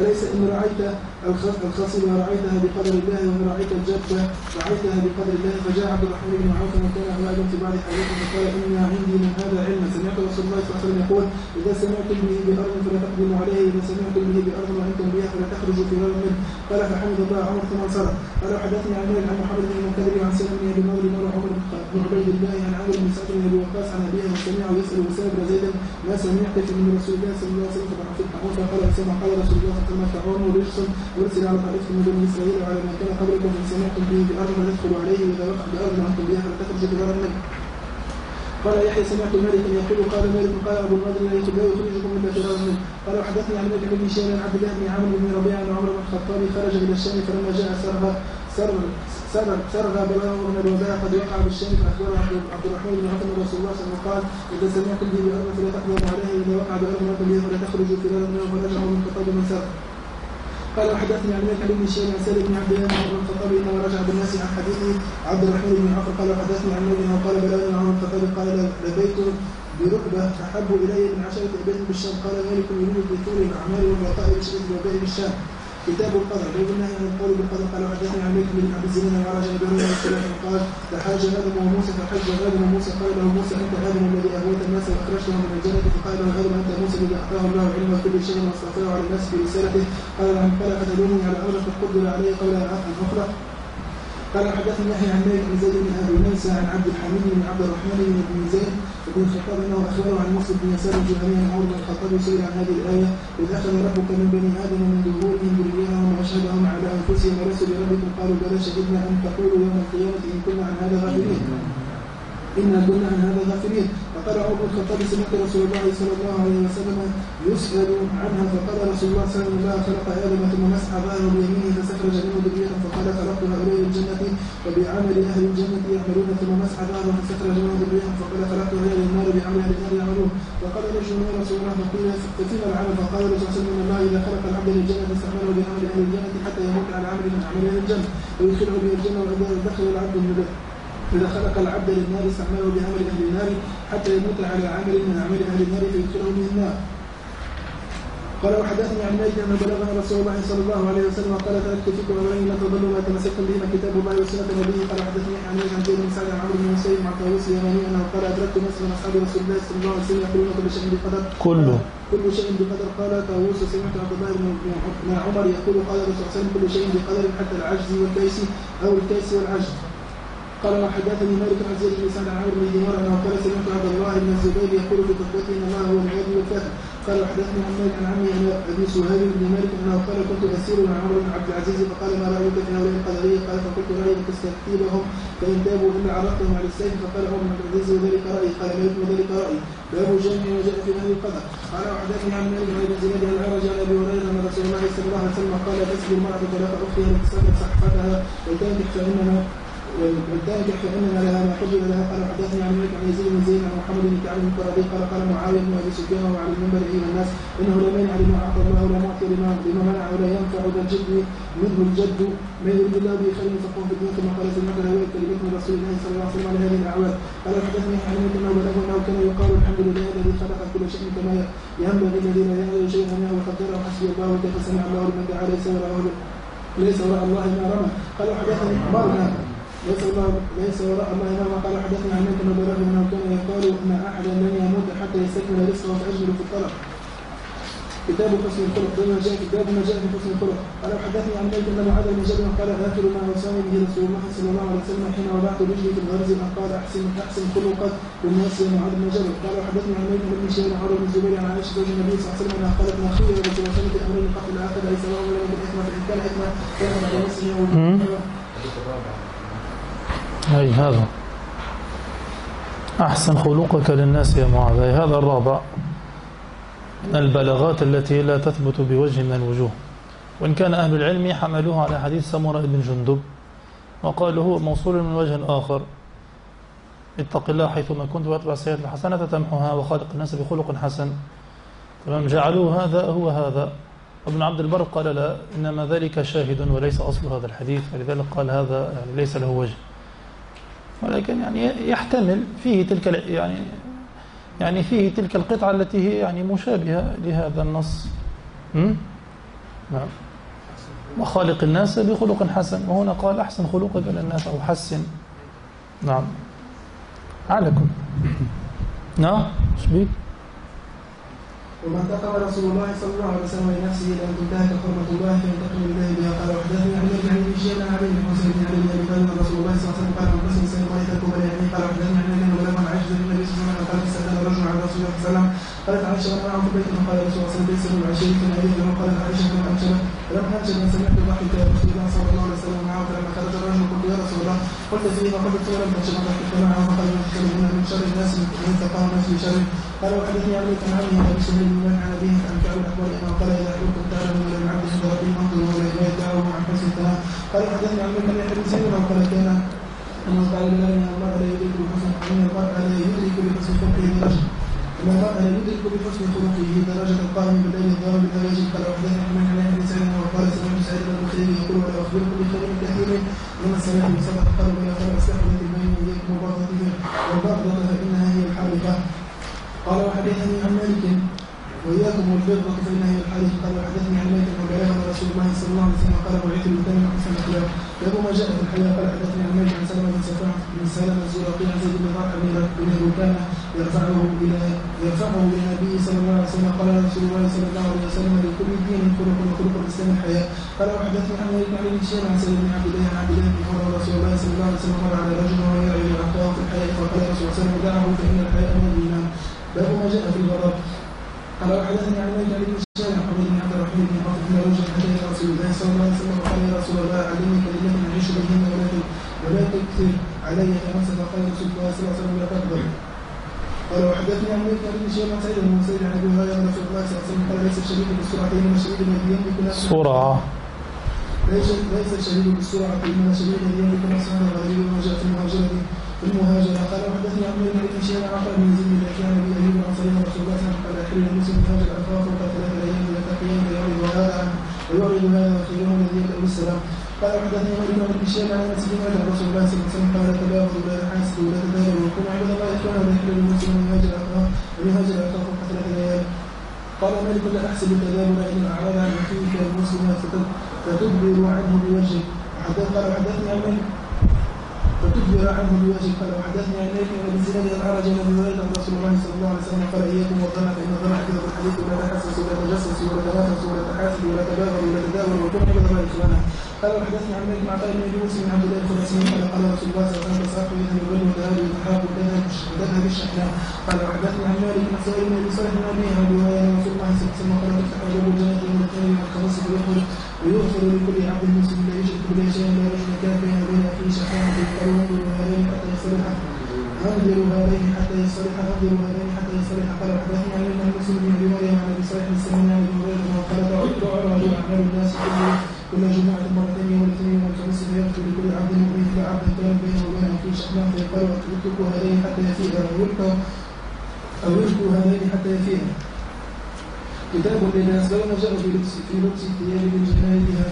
أليس إن رعيت الخ- الخصبة رعيتها بقدر الله وإن رعيت الجدبة رعيتها بقدر الله فجاء عبد الرحمن بن عوف وكان غائبا في بعض حاجاته فقال إن عندي من هذا علما. سمعت رسول الله صلى الله عليه وسلم يقول إذا سمعتم به بأرض فلا تقدموا عليه إذا سمعتم به بأرض وأنتم بها فلا تخرجوا في رجل منه. قال فحمد الله عمر ثم انصرف قال حدثني عن مالك عن محمد بن المنكدر عن سالم بن نضر مولى عمر بن عبيد الله عن عمرو بن سعد بن أبي وقاص عن أبيه وسمعه يسأل وسام بن زيد ما سمعت من رسول الله صلى الله عليه وسلم فقال اسامه قال رسول الله صلى الله عليه وسلم أرسل على طائفه من بني إسرائيل وعلى من كان قبلكم إن سمعتم به بارض فلا عليه واذا وقع بأرض وأنتم بها تخرجوا فرارا منه قال يحيى سمعت مالكا يقول قال مالك قال أبو النضر لا يخرجكم إلا فرارا منه. قال وحدثني عن مالك بن شيخ عن عبد الله بن عمرو بن ربيعة عن عمر بن الخطاب خرج إلى الشام فلما جاء سرها سر سر سرها بلغه ان الوباء قد وقع بالشام فاخبره عبد الرحمن بن ان رسول الله صلى الله عليه وسلم قال إذا سمعتم به بارض فلا تقدموا عليه إذا وقع بأرض فلا تخرجوا فرارا منه فرجعوا من الخطاب من سر قال وحدثني عن مالك بن شيخ عن سالم بن عبد الله بن الخطاب انه رجع بالناس عن حديث عبد الرحمن بن عوف قال وحدثني عن مالك انه قال بلغني بن الخطاب قال لبيت بركبة أحب إلي من عشرة ابيات بالشام. قال مالك يريد بطول الأعمال والبقاء بشده الوباء بالشام. كتاب القدر. باب النهي عن القول بالقدر قال وحدثني عن مالك بن عبد الزنين وعرج أبي هريره السلام قال تحاج آدم وموسى فحج آدم وموسى قال له موسى أنت آدم الذي اغويت الناس وأخرجتهم من الجنة. فقال له آدم أنت موسى الذي أعطاه الله علم كل شيء واصطفاه على الناس في رسالته قال نعم قال فتلومني على أمر قد علي قبل ان أخلق؟ قال حدثني يحيى عن مالك بن زيد بن أبي موسى عن عبد الحميد بن عبد الرحمن بن زيد بن الخطاب أنه أخبره عن مسلم بن يسار الجهني عن عمر بن الخطاب سئل عن هذه الآية إذ أخذ ربك من بني آدم من ظهورهم ذريتهم وأشهدهم على أنفسهم ولست بربكم قالوا بلى شهدنا أن تقولوا يوم القيامة إن كنا عن هذا غافلين. إنا كنا عن هذا غافلين. فقال عمر بن الخطاب سمعت رسول الله صلى الله عليه وسلم يسأل عنها. فقال رسول الله صلى الله عليه وسلم خلق آدم ثم مسح ظهره بيمينه فاستخرج منه ذرية فقال خلقت هؤلاء الجنة وبعمل أهل الجنة يعملون ثم مسح ظهره فاستخرج منه ذرية فقال خلقت هؤلاء النار بعمل أهل النار يعملون فقال رجل يا رسول الله فقيل ففيما العمل. فقال رسول الله من الله إذا خلق العبد للجنة استعمله بعمل أهل الجنة حتى يموت على عمل من أعمال أهل الجنة. ويدخله به الجنة وإذا دخل العبد النبات إذا خلق العبد للنار استعمله بعمل أهل النار حتى يموت على عمل من أعمال أهل النار فيدخله به النار. قال وحدثني عن مالك أن بلغنا رسول الله صلى الله عليه وسلم قال تركت فيكم أمرين لا تضلوا ما تمسكتم بهما كتاب الله وسنة نبيه قال حدثني عن مالك عن زيد بن سعد عن عمرو بن مسيب مع طاووس اليماني أنه قال أدركت ناس من أصحاب رسول الله صلى الله عليه وسلم يقولون كل شيء بقدر. كله. كل شيء بقدر. قال طاووس سمعت عبد الله بن بن عمر يقول قال الرسول صلى الله عليه وسلم كل شيء بقدر حتى العجز والكيس أو الكيس والعجز. قال وحدثني مالك عن زيد بن سعد عن عمرو بن دينار أنه قال سمعت عبد الله بن الزبير يقول في خطبته إن الله هو العياذ والكافر قال وحدثني عن مالك عن عمي أبي سهيل بن مالك أنه قال كنت أسير مع عمرو بن عبد العزيز فقال ما رأيك في هؤلاء القدرية؟ قال فقلت رايي ان تستكتيبهم فإن تابوا إلا عرفتهم على السيف. فقال عمر بن عبد العزيز وذلك رأيي. قال مالك وذلك رأيي. باب جمع وجاء في هذه القدر. قال وحدثني عن مالك بن زياد عن العرج عن أبي هريرة أن رسول الله صلى الله عليه وسلم قال تسلم المراه طلاق اختها لتستقبل صحفتها وتنكح فانها والذلك فإننا لها ما حجب لها. قال حدثني عن مالك عن يزيد بن زيد عن محمد بن كعب بن قرابي قال قال معاوية بن أبي سفيان وعلى المنبر أيها الناس إنه لا مانع لما أعطى الله ولا معطي لما لما منع ولا ينفع ذا الجد منه الجد. ما يريد الله به خير فقه في الدين ثم قال له كلمة من رسول الله صلى الله عليه وسلم على هذه الأعوام قال حدثني عن مالك أنه بلغه أنه كان يقال الحمد لله الذي خلق كل شيء كما ينبغي الذين يعمل شيئا منه وقدره حسبي الله وكيف سمع الله لمن دعا ليس وراءه ليس وراء الله ما رمى قال حدثني مرنا ليس وراء ما قال حدثنا عن مالك بن بلغ انه كان يقال إن احدا لن يموت حتى يستكمل رزقه فاجمل في الطلب. كتاب حسن الخلق. بما جاء كتاب ما جاء في حسن الخلق. قال حدثني عن مالك ان معاذ بن جبل قال اخر ما اوصاني به رسول الله صلى الله عليه وسلم حين وضعت رجلي في الغرز. قال احسن أحسن خلقك للناس يا معاذ بن جبل قال حدثني عن مالك بن شهر عن بن الزبير عن عائشة زوج النبي صلى الله عليه وسلم قالت ما خير رسول الله في امرين قتل الآخر. ليس له ولا يكن حكمه فإن كان حكمة كان نفسه أي هذا. أحسن خلقك للناس يا معاذ. أي هذا الرابع. البلاغات التي لا تثبت بوجه من الوجوه. وإن كان أهل العلم حملوه على حديث سمرة بن جندب وقالوا هو موصول من وجه آخر. اتق الله حيثما كنت واتبع السيئات الحسنة تمحها وخالق الناس بخلق حسن. تمام؟ جعلوه هذا هو هذا. ابن عبد البر قال لا إنما ذلك شاهد وليس أصل هذا الحديث. فلذلك قال هذا يعني ليس له وجه. ولكن يعني يحتمل فيه تلك يعني يعني فيه تلك القطعة التي هي يعني مشابهة لهذا النص? نعم. وخالق الناس بخلق حسن. وهنا قال أحسن خلقك للناس أو حسن. نعم. عليكم. نعم. إيش بيك وما انتقم رسول الله صلى الله عليه وسلم لنفسه لم تنتهك حرمة الله فينتقم لله بها. قال وحدثني عن ابي عن ابي شيخ عن ابي حسين بن ابي أن رسول الله صلى الله عليه وسلم قال قال وحدثني عن ابي ولم عن النبي صلى الله عليه وسلم قال استاذن رجل على رسول الله صلى الله عليه وسلم قالت عائشه وأنا معه في البيت صلى الله عليه وسلم ليس من العشير من ابي ولم قالت عائشه فلم انشب ان سمعت ضحك رسول الله صلى الله عليه وسلم معه فلما خرج الرجل قلت يا رسول الله قلت فيه فقلت ولم تنشب ضحك معه فقال من شر الناس من تقام الناس في شر قال وحدثني عن ابي عمه ابي سهيل بن عن ابيه عن كعب الاحبار انه قال اذا كنتم تعلمون من العبد عند ربه انظروا ولا يدعوا عن حسن الثناء قال وحدثني عن ابي بن زيد انه قال كان انه قال لا إن المرء لا يدرك بحسن ان المرء لا يدرك بحسن خلقه درجة. ان المرء لا يدرك بحسن خلقه درجة. القائم بالليل الضارب بالهواج قال وحدثني عن ابي بن سعيد انه قال سمعت سعيد بن المسيب يقول ولا أخبركم بخير كثير مما سمعت قالوا بلا خير اصلح التي بين ايديكم وبغضته والبغضه فانها هي الحادثة. قال وحدثني عن مالك وإياكم والبغضة فإنها هي الحادث قال وحدثني عن رسول الله صلى الله عليه وسلم قال بعثت بالدم حسن الاخلاق باب ما جاء في الحياة قال حدثني عن مالك عن سلمة بن سفاح بن سلمة الزرقي عن زيد بن طلحة بن ركان يرفعه إلى يرفعه إلى النبي صلى الله عليه وسلم. قال رسول الله صلى الله عليه وسلم لكل دين خلق وخلق الاسلام الحياة قال وحدثني عن مالك عن ابن عن سلمة بن عبد الله عن عبد الله بن عمر رسول الله صلى الله عليه وسلم مر على رجل وهو يعيد اخاه في الحياة فقال رسول الله صلى الله عليه وسلم دعه فإن الحياة من الإيمان. باب ما جاء في الغضب قال وحدثني عن مالك بن هشام عن حميد بن عبد الرحمن بن عوف ان رجلا اتى إلى رسول الله صلى الله عليه وسلم وقال يا رسول الله علمني كلمة اعيش بهن ولا ولا تكثر علي خمسه فقال رسول الله صلى الله عليه وسلم لا تغضب قال وحدثني عن مالك بن هشام عن سعيد بن مسيب عن أبي هريرة رسول الله صلى الله عليه وسلم قال ليس الشريك بالسرعتين من الشريك الذي يملك نفسه. سرعة. ليس ليس الشديد بالسرعة إنما الشديد الذي يملك نفسه على الغريب وما جاء في المهاجرة في المهاجرة. قال وحدثني عن مالك بن شيخ عن عقل بن زيد بن كان ابي ايوب عن رسول الله صلى الله عليه وسلم قال احل المسلم هاجر اخاه فوق ثلاث أيام يلتقيان فيعرض هذا هذا وخيره الذي يدعو السلام. قال وحدثني مالك بن شيخ عن انس بن مالك رسول الله صلى الله عليه وسلم قال تباغضوا ولا تحاسدوا ولا تدابروا وكونوا عباد الله اخوانا ولا يحل المسلم ان يهاجر اخاه ان يهاجر اخاه ثلاث أيام قال مالك لا احسب التدابر أن الاعراض عن اخيك المسلم فتدبر عنه بوجهك وحدث قال حدثني عن مالك فتدبر عنه بوجهك قال وحدثني عن مالك بن زناد عن هريره عن رسول الله صلى الله عليه وسلم قال إياكم والظن فإن الظن كذب الحديث ولا تحسسوا ولا تجسسوا ولا تنافسوا ولا تحاسدوا ولا تباغضوا ولا تداولوا وكونوا عباد الله إخوانا. قال وحدثني عن مالك قال بن يوسف بن عبد الله الخراسي قال قال رسول الله صلى الله عليه وسلم تصاحب اذا البر وتهاب وتحاب وتذهب الشحناء. قال وحدثني عن مالك بن سائر بن أبي صالح بن أبي عن رسول الله صلى الله عليه وسلم قال تفتح ابواب الجنه من الخمس ويخرج ويغفر لكل عبد مسلم انظروا هذين حتى يصلح قال وحدثني عن ابن مسلم بن ابي مريم عن ابي صالح السلمي عن ابي هريره قال تعرض اعمال الناس كل جمعة مرتين والاثنين والخميس فيغفر لكل عبد مؤمن إلا عبد كان بينه وبين أخيه شحناء فيقال اتركوا هذين حتى يفيء أو يلقوا هذين حتى يفيء كتاب للناس بين جاء في لبس في لبس الثياب بالجنايتها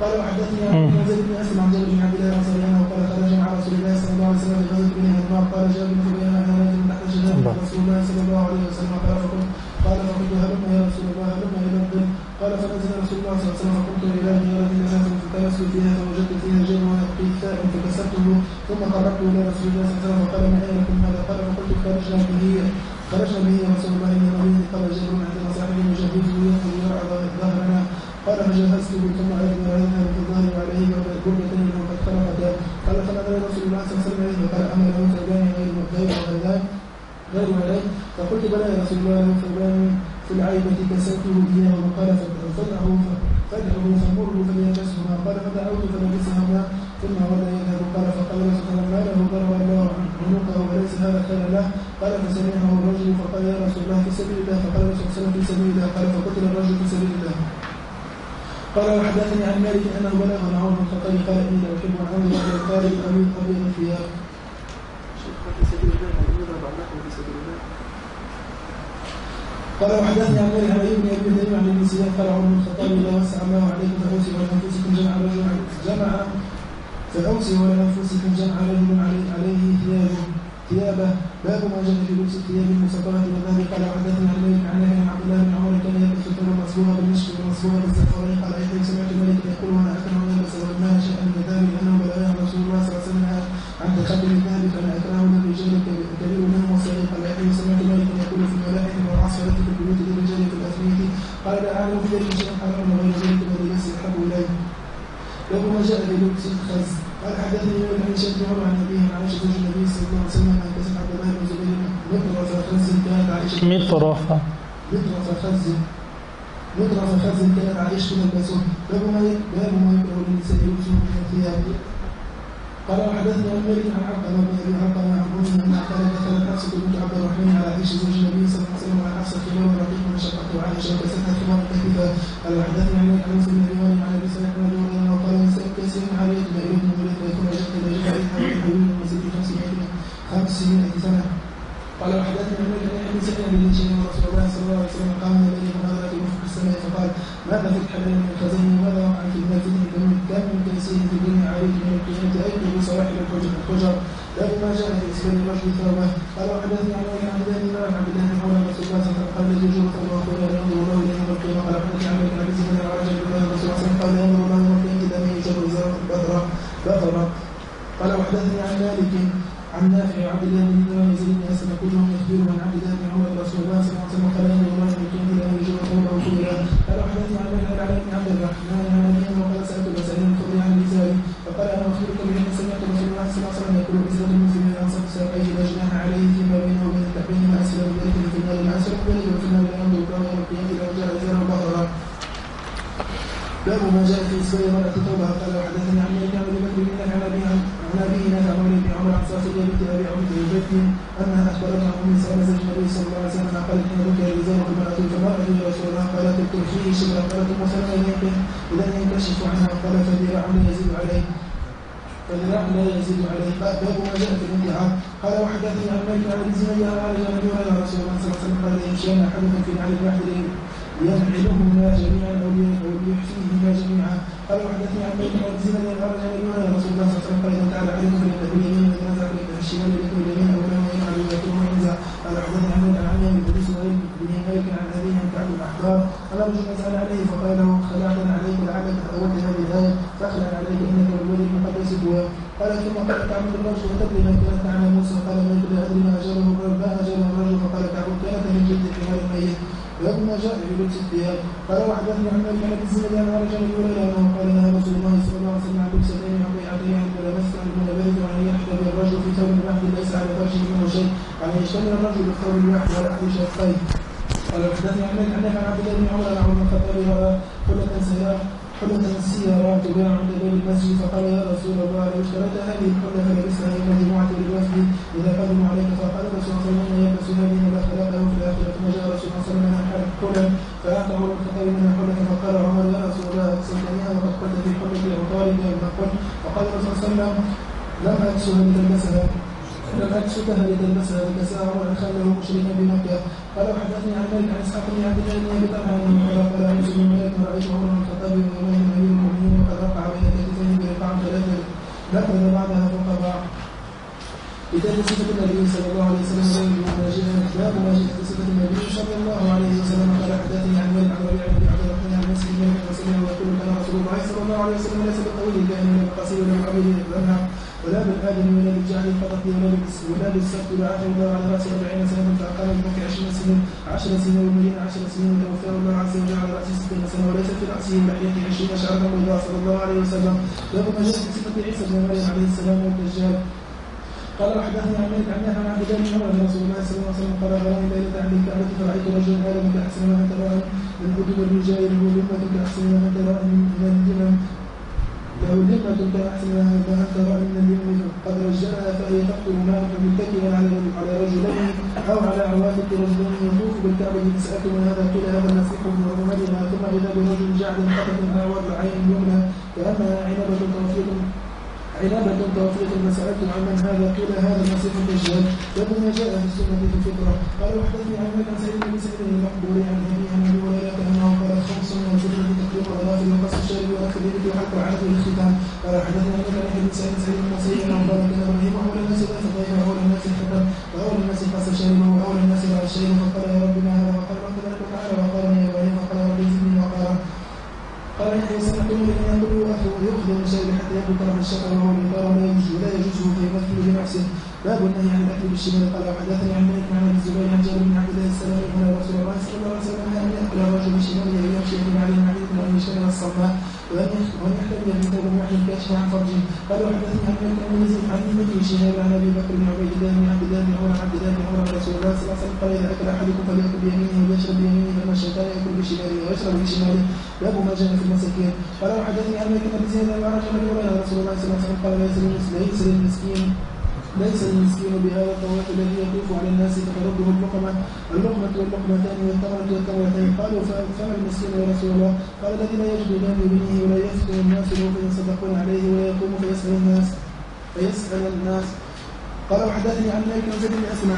قال وحدثني عن زيد بن أسلم عن جابر بن عبد الله الانصاري انه قال خرج مع رسول الله صلى الله عليه وسلم في غزوه النار قال جابر فبين رسول الله صلى الله عليه وسلم قال قال فقلت هلم يا رسول الله هلم إلى الظل قال فنزل رسول الله صلى الله عليه وسلم فقلت إلى ديار نازل فكنست فيها فوجدت فيها جيبا ويبقي ثاء فكسرته ثم قربته إلى رسول الله صلى الله عليه وسلم فقال ما أين لكم هذا قال فقلت خرجنا به خرجنا به يا رسول الله من المدينة. قال جابر عندنا صاحب يجهزه يدخل يرعى ظهرنا. قال فجهزته ثم أذن علينا في الظهر وعليه بربتين له قد خلقتا قال فنظر رسول الله صلى الله عليه وسلم فقال أما له ثوبان غير غير غيران غير عليه فقلت بلى رسول ثوبان في العيبة كسوته إياه وقال فدعه فدعه فمره فليلبسهما قال فدعوت فلبسهما ثم غدا يذهب قال فقال رسول ما له ضرب الله عنقه وليس هذا خير له. قال فسمعه الرجل فقال يا رسول الله في سبيل الله فقال رسول الله في سبيل الله قال فقتل الرجل في سبيل الله. قال وحدثني عن مالك أنه بلغ عمر الخطاب قال إني لا احب ان انظر إلى الطالب ابي ابيض الثياب. شيخ في سبيل الله يضرب عنقه في سبيل الله. قال وحدثني عن مالك عن ابن أبي تميم عن ابن سيرين قال عمر بن الخطاب إذا وسع الله عليكم فاوسعوا على أنفسكم جمع رجل جمع فاوسعوا على أنفسكم جمع رجل عليه, عليه ثيابه ثيابه. باب ما جاء في لبس الثياب المصطفى والذهب قال حدثني عن مالك عن عبد الله بن عمر كان يلبس الثوب المصبوغه بالمشط والمصبوغه بالزعفران عمر عن عائشه زوج النبي صلى الله عليه وسلم ان كسب عبد الله بن زبير مطرف خز كانت عائشه مطرفة مطرف خز مطرف خز كانت عائشه تلبسه باب ما باب ما يكره للنساء لبسه من الثياب قال وحدثني عن مالك عن عبد الله بن أبي عقبه عن امه ان قال دخلت حفصة بنت عبد الرحمن على عائشه زوج النبي صلى الله عليه وسلم وعن حفصة خبار ورقيق وشقته عائشه وكستها خبار كثيفة. قال وحدثني عن عن بن أبي عن أبي سعيد بن هريره وقال نساء كاسر عاليه بائره من ولد ويكون اجد إلى جد عليه حوالي حلول من مسجد 500 سنة. قال وحدثني عن مالك عن ابي سعيد بن هشام رسول الله صلى الله عليه وسلم قام اليه فنظر في افق السماء فقال ماذا في الحلال من الخزين؟ وماذا وقع في الماتين كم من كيسين في الدنيا عليك من القيامه أيضا بصواحب الحجر باب ما جاء في اسفل الرجل ثوبه عمي بن مالك عن أبيه عن كعب الاحبار ان رجلا سال عليه فقال له خلعتنا عليك لعلك تاولت هذه الآية فأخلع عليك إنك بالوادي المقدس قال ثم قال كعب الرجل وتدري على احد شقيه قال وحدثني عن مالك عن عبد الله بن عمر عن عمر بن الخطاب راى حلة سيارة حلة سيارة تباع عند باب المسجد فقال يا رسول الله لو اشتريت هذه الحلة فلبسها يوم الجمعة للوفد إذا قدموا عليك فقال الرسول صلى الله عليه وسلم يلبس هذه ولا خلاق له في الآخرة ثم جاء رسول الله صلى الله عليه وسلم حلا فأعطى عمر بن الخطاب من الحلة فقال عمر يا رسول الله أقسمتنيها وقد قلت في حلة أوطارك لما قلت فقال الرسول صلى الله عليه وسلم لم أكسها لتلبسها لتلبسها فكساها عمر أن خله مشركا بمكة قال وحدثني عن مالك عن إسحاق بن عبد الله بن ابي طلحة أنه قال قال عن بن مالك رايت عمر بن الخطاب يومين امير المؤمنين وقد وقع بين كتفيه برقاع ثلاثة نفذ بعدها فوق بعض كتاب صفة النبي صلى الله عليه وسلم ما جاء باب في صفة النبي صلى الله عليه وسلم. قال حدثني عن مالك عن ربيعة بن عبد الرحمن عن مسلم بن وسلم ويقول كان رسول الله صلى الله عليه وسلم ليس بالطويل كان من القصير ولا القبيل الانهى ولا بالآدم ولا بالجعل القطط ولا ولا بالسبت وبعثه الله على رأس أربعين سنة فأقام بمكة عشرين سنة عشر سنين والمدينة عشر سنين وتوفاه الله عز وجل على رأسه ستين سنة وليس في رأسه لحيته عشرين شعرا بيضاء صلى الله عليه وسلم. باب ما جاء في صفة عيسى بن مريم عليه السلام والدجال. قال وحدثني عن مالك عن نافع عن عبد الله بن عمر رسول الله صلى الله عليه وسلم قال غراني ليلة عند الكعبة فرأيت رجلا آدم كاحسن ما ترى من كتب الرجال له لمه كاحسن ما ترى من الجنن له كأحسن ما ترى من اليوم قد رجلها فهي تقتل مالك متكئا على على رجلين أو على عواتق رجلين يطوف بالكعبة تسألت من هذا قيل هذا المسيح ابن مريم ثم إذا برجل جعد خطة أعور العين اليمنى كأنها عنبة طافية عنبة طافية فسألتم عن من هذا قيل هذا المسيح الدجال باب ما جاء في السنة في الفطرة قال وحدثني عن مالك عن سعيد بن سعيد المقبول سنة وجوده تكليف وضواف وقص الشارب واخذ به حق وعرض الختام قال حدثنا ابن كان بن سعيد سعيد بن سعيد عن قال إبراهيم اولى الناس الناس الضيف اولى الناس الحبل واولى الناس قص الشارب واولى الناس على الشيء. فقال يا ربنا هذا؟ وقال ربنا لك تعالى وقال يا إبراهيم وقال رب زدني وقال قال ان يسمع كل من يقول من شيء حتى يبلغ له الشقى وهو القار لا يجوز فيمثل بنفسه باب النهي عن الأكل بالشمال قال وحدثني عن مالك عن الزبير عن جابر بن عبد الله السلام ان رسول الله صلى الله عليه وسلم ياكل الرجل بشماله ويمشي بما عليه حديث وان يشتغل الصماء وأن وأن في ثوب واحد كاشف عن فرجه قال وحدثني عن مالك عن يزيد مثل شهاب عن أبي بكر بن عبيد الله بن عبد الله بن عبد الله بن رسول الله صلى الله عليه وسلم قال إذا أكل أحدكم فليأكل بيمينه وليشرب بيمينه فما الشيطان يأكل بشماله ويشرب بشماله. باب ما جاء في المساكين. قال وحدثني عن مالك بن زيد عن بن رسول الله صلى الله عليه وسلم قال ليس للمسكين ليس المسكين بهذا الطواف الذي يطوف على الناس فترده اللقمة. اللقمة واللقمتان والتمرة والتمرتين قالوا فما المسكين يا رسول الله؟ قال الذي لا يجد ما يبنيه ولا يفتن الناس له فينصدقون عليه ولا يقوم فيسأل الناس فيسأل الناس. قال وحدثني عن مالك بن زيد بن اسمع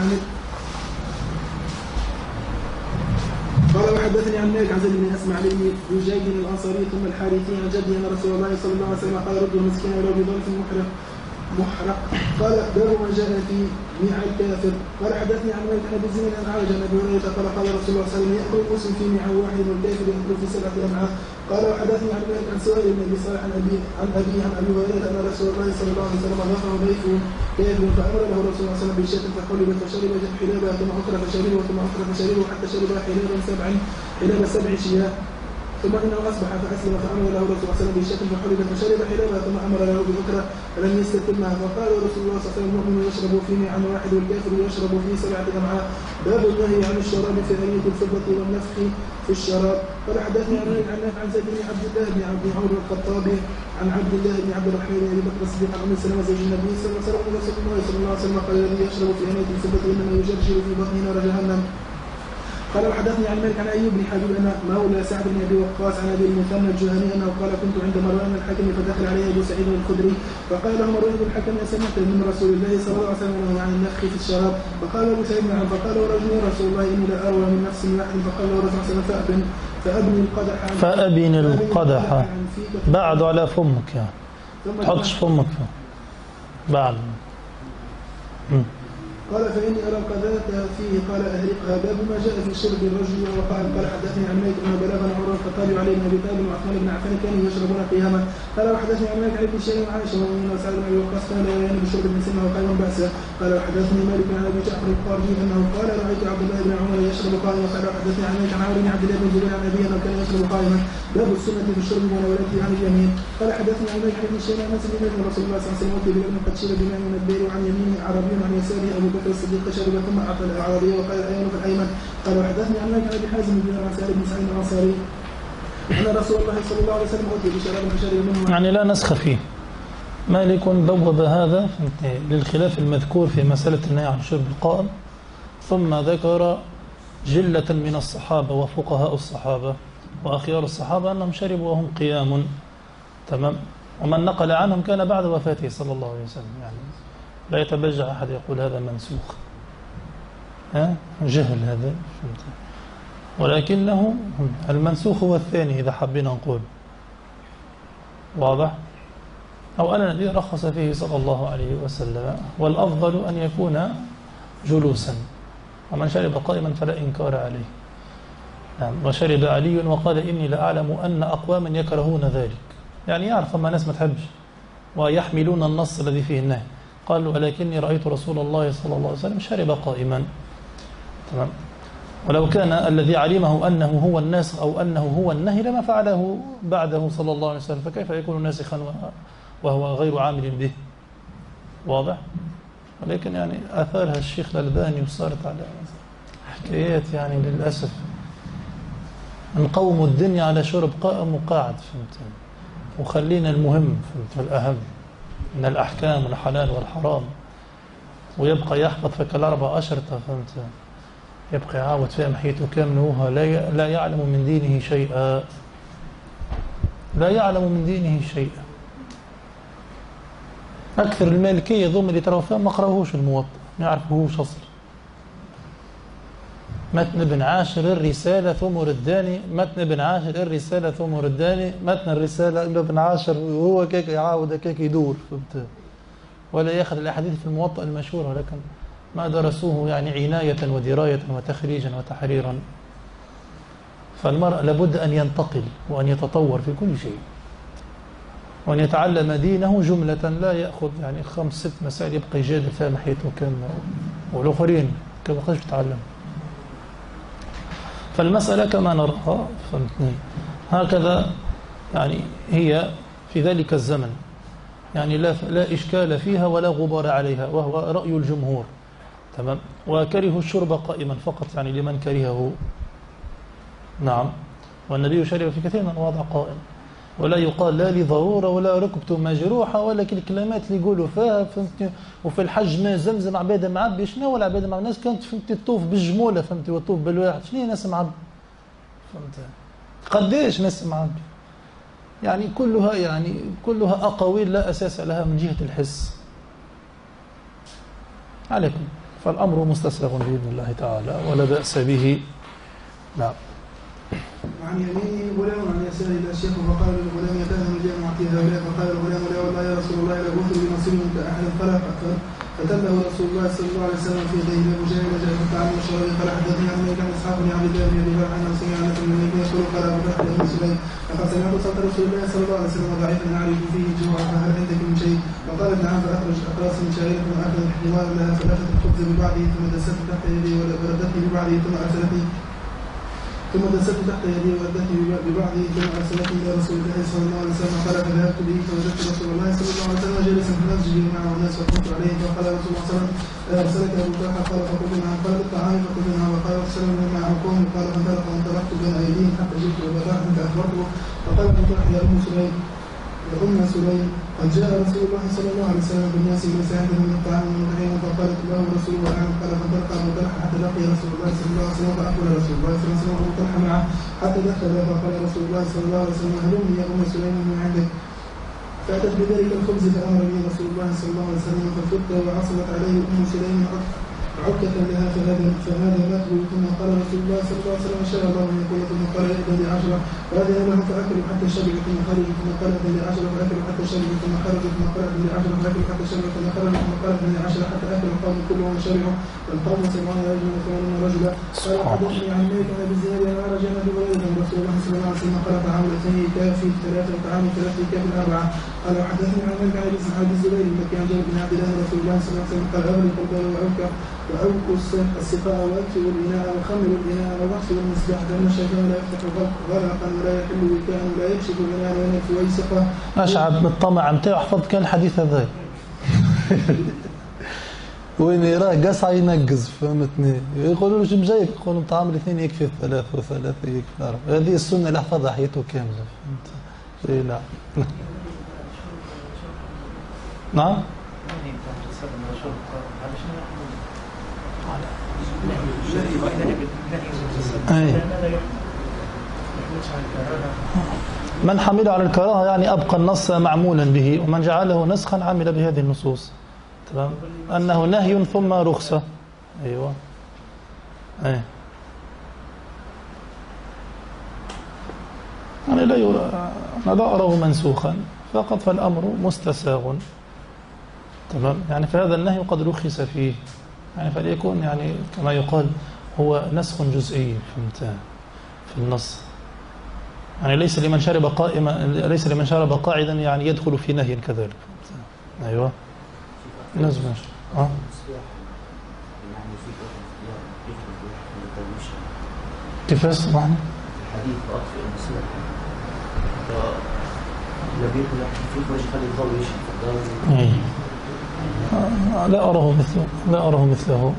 قال وحدثني عن مالك عن زيد بن اسمع عن ابن يجيد الأنصاري ثم الحارثي عن جده أن رسول الله صلى الله عليه وسلم قال ردوا المسكين ولو بضرف محرق محرق. قال باب ما جاء في ميع الكافر قال حدثني عن مالك بن زيد عن عائشة عن أبي هريرة قال قال رسول الله صلى الله عليه وسلم يأكل المسلم في ميع واحد والكافر يأكل في سبعة امعاء قال وحدثني عن مالك عن سؤال بن أبي صالح عن ابي عن ابي عن أبي هريرة أن رسول الله صلى الله عليه وسلم ظهر ضيف كافر فامر له رسول الله صلى الله عليه وسلم بشاة فقلبت فشرب حلابها ثم أخرى فشربه ثم أخرى فشربه حتى شرب حلابا سبعا حلاب سبع شياه. ثم انه اصبح فاسلم فامر له رسول الله صلى الله عليه وسلم بشاة فحلب فشرب حلابها ثم أمر له باخرى فلم يستتمها فقال رسول الله صلى الله عليه وسلم المؤمن يشرب في عن واحد والكافر يشرب في سبعة امعاء باب النهي عن الشراب في انيه الفضة والنفخ في الشراب. قال حدثني عن عن زيد بن عبد الله بن عبد عمر الخطابي عن عبد الله بن عبد الرحمن بن بكر الصديق عن أم سلمة زوج النبي صلى الله عليه وسلم قال الذي يشرب في انيه الفضة انما يجرجر في بطنه نار جهنم. قال وحدثني عن مالك عن أيوب بن حبيب أن مولى سعد بن أبي وقاص عن أبي المثنى الجهني أنه قال كنت عند مروان الحكم فدخل عليه أبو سعيد الخدري فقال له مروان بن الحكم سمعت من رسول الله صلى الله عليه وسلم عن النفخ في الشراب؟ فقال أبو سعيد نعم. فقال رجل رسول الله إني لا اروى من نفس واحد. فقال له رسول الله فابن فأبن القدح. عن فأبن القدح. عن فيك بعد على فمك يعني تحطش فمك. بعد. قال فاني أرى القذاة فيه قال اهرقها باب ما جاء في شرب الرجل وقال قال حدثني عن مالك انه بلغنا عمر الخطاب علي بن أبي طالب وعثمان بن عفان كانوا يشربون قياما. قال وحدثني عن مالك عن ابن شيخ وعائشه ومن وسعد بن أبي وقاص كان لا يعني بشرب من سنه وقائما باسا قال وحدثني مالك عن أبي جعفر القاضي أنه قال رأيت عبد الله بن عمر يشرب قائما. قال وحدثني عن مالك عن عمرو بن عبد الله بن زبير عن ابي أنه كان يشرب قائما. باب السنة في الشرب ونولته عن اليمين. قال حدثني عن مالك عن ابن عن أنس بن رسول الله صلى الله عليه وسلم وفي بلبن قد شرب بماء من البئر وعن يمينه عربي وعن يساره ابو بكر الصديق شرب ثم اعطى الاعرابي وقال الأيمن فالايمن قال وحدثني عن ابي حازم بن سعيد بن سعيد الأنصاري أن رسول الله صلى الله عليه وسلم أوتي بشراب فشرب منه يعني لا نسخ فيه. مالك بوب هذا للخلاف المذكور في مسألة النهي عن شرب القائم ثم ذكر جلة من الصحابة وفقهاء الصحابة وأخيار الصحابة أنهم شربوا وهم قيام. تمام؟ ومن نقل عنهم كان بعد وفاته صلى الله عليه وسلم. يعني لا يتبجح أحد يقول هذا منسوخ. ها؟ جهل هذا؟ ولكنه المنسوخ هو الثاني إذا حبينا نقول. واضح؟ أو أن الذي رخص فيه صلى الله عليه وسلم والأفضل أن يكون جلوسا. ومن شرب قائما فلا إنكار عليه. نعم. وشرب علي وقال إني لأعلم أن أقواما يكرهون ذلك. يعني يعرف أما ناس ما تحبش. ويحملون النص الذي فيه النهي. قال ولكني رأيت رسول الله صلى الله عليه وسلم شرب قائما. تمام. ولو كان الذي علمه أنه هو الناسخ أو أنه هو النهي لما فعله بعده صلى الله عليه وسلم فكيف يكون ناسخا وهو غير عامل به؟ واضح؟ ولكن يعني أثارها الشيخ الألباني وصارت على حكايات يعني للأسف. نقوم الدنيا على شرب قائم وقاعد فهمت؟ وخلينا المهم فهمت؟ الأهم. من الأحكام والحلال والحرام. ويبقى يحفظ فك الأربع أشرطة فهمت؟ يبقى يعاود فيها محيته كامل لا لا يعلم من دينه شيئا. لا يعلم من دينه شيئا. أكثر المالكية ضم اللي تروا فيها ما قراوهوش الموطأ ما يعرفوهوش أصلا. متن ابن عاشر الرسالة ثم رداني. متن ابن عاشر الرسالة ثم رداني. متن الرسالة ابن عاشر وهو كيك يعاود كيك يدور فهمت؟ ولا يأخذ الأحاديث في الموطأ المشهورة ولكن ما درسوه يعني عناية ودراية وتخريجا وتحريرا. فالمرء لابد أن ينتقل وأن يتطور في كل شيء. وأن يتعلم دينه جملة لا يأخذ يعني خمس ست مسائل يبقى يجادل فيها ناحيته كم والآخرين كما قدش يتعلم فالمسألة كما نراها هكذا يعني هي في ذلك الزمن. يعني لا لا إشكال فيها ولا غبار عليها وهو رأي الجمهور. تمام؟ وكرهوا الشرب قائما فقط يعني لمن كرهه. نعم. والنبي شرب في كثير من المواضع قائم. ولا يقال لا لضرورة ولا ركبته مجروحة ولا كل الكلمات اللي يقولوا فيها فهمتني. وفي الحج ما زمزم عبادة معبي شنو هو العبادة معبي الناس؟ كانت فهمتي تطوف بالجمولة فهمتي وتطوف بالواحد. شنو ناس معبي فهمت قديش ناس معبي يعني كلها يعني كلها أقاويل لا أساس لها من جهة الحس. عليكم. فالأمر مستسلغ بإذن الله تعالى ولا بأس به. نعم. وعن يمينه غلام عن إلى الشيخ فقال للغلام يتانا مجيء معطي هؤلاء. فقال الغلام لا والله يا رسول الله لا غفر بنصيب منك أحد فلا فتله رسول الله صلى الله عليه وسلم في يديه ابو جاء الطعام والشراب قال حدثني عن مالك عن اسحاق بن عبد الله بن ابي بكر انه سمع انس بن مالك يقول قال أبو بكر بن سليم لقد سمعت صوت رسول الله صلى الله عليه وسلم ضعيفا نعرف فيه جوعا فهل عندك من شيء؟ فقال ابن عم فأخرج أقراص من شعيره واخذ حمار لها فلفت الخبز ببعضه ثم دسته تحت يديه وردته ببعضه ثم ارسلتني ثم دست تحت يدي وردته ببعضه ثم أرسلته إلى رسول الله صلى الله عليه وسلم. قال فذهبت به فوجدت رسول الله صلى الله عليه وسلم جالسا في المسجد معه الناس فقمت عليه. فقال رسول الله صلى الله عليه وسلم أرسلك أبو طلحه قال فقلت نعم. قال بالطعام فقلت نعم. وقال وسلم معه قوم قال فانطلق. وانطلقت بين أيديهم حتى جئت ابا فاخبرته فقال ابو طلحه يا أم سليم. أم سليم. قد جاء رسول الله صلى الله عليه وسلم بالناس عنده من الطعام طعام فقالت له رسول الله. قال فانطلق ابو طلحه حتى لقي رسول الله صلى الله عليه وسلم فاقبل رسول الله صلى الله عليه وسلم. ابو طلحه معه حتى دخل فقال رسول الله صلى الله عليه وسلم هلمني يا أم سليم من عندك؟ فأتت بذلك الخبز فامر به رسول الله صلى الله عليه وسلم ففت وعصبت عليه أم سليم عكة لها فهذا فهذا ماكل ثم قال رسول الله صلى الله عليه وسلم شاء الله ان يقول ثم قال ائذن بعشرة فاذن لهم فاكلوا حتى شبعوا ثم خرجوا ثم قال ائذن بعشرة فاكلوا حتى شبعوا ثم خرجوا ثم قال ائذن بعشرة فاكلوا حتى شبعوا ثم خرجوا ثم قال ائذن بعشرة حتى اكل القوم كلهم وشبعوا والقوم سبعون رجلا وثمانون رجلا. قال حدثني عن مالك عن ابي الزناد ان رجعنا بولد رسول الله صلى الله عليه وسلم. قال طعام الاثنين كافي الثلاثة وطعام ثلاثة كافي الاربعه قال وحدثني عن مالك عن ابي الزبير عن جابر بن عبد الله رسول الله صلى الله عليه وسلم قال اغلقوا الباب وأوكوا السقاء وأكفئوا الإناء وخمروا الإناء وأطفئوا المصباح فإن الشيطان لا يفتح غرقا ولا يحل وكاء ولا يكشف الإناء ولا ينفي ويسقى أشعب من الطمع متاعو حفظت كان الحديث هذا. وين يراه قصع ينقز فهمتني؟ يقولوا له شم جايك يقولوا طعام الاثنين يكفي الثلاث وثلاثة يكفي أربعة. هذه السنة اللي حفظها حياته كاملة فهمت؟ إيه لا. نعم. أي. من حمله على الكراهة يعني أبقى النص معمولا به ومن جعله نسخا عمل بهذه النصوص. تمام؟ أنه نهي ثم رخصة. أيوة. أي. يعني لا يرى أنا لا أراه منسوخا. فقط فالأمر مستساغ. تمام؟ يعني فهذا النهي قد رخص فيه. يعني فليكون يعني كما يقال هو نسخ جزئي فهمت في النص. يعني ليس لمن شرب قائما ليس لمن شرب قاعدا يعني يدخل في نهي كذلك. أيوه. لازم آه. كيفاش سمعني؟ الحديث وأطفئ المصباح النبي يقول في وجه خلي الضوء. آه، لا أراه مثله لا أراه مثله.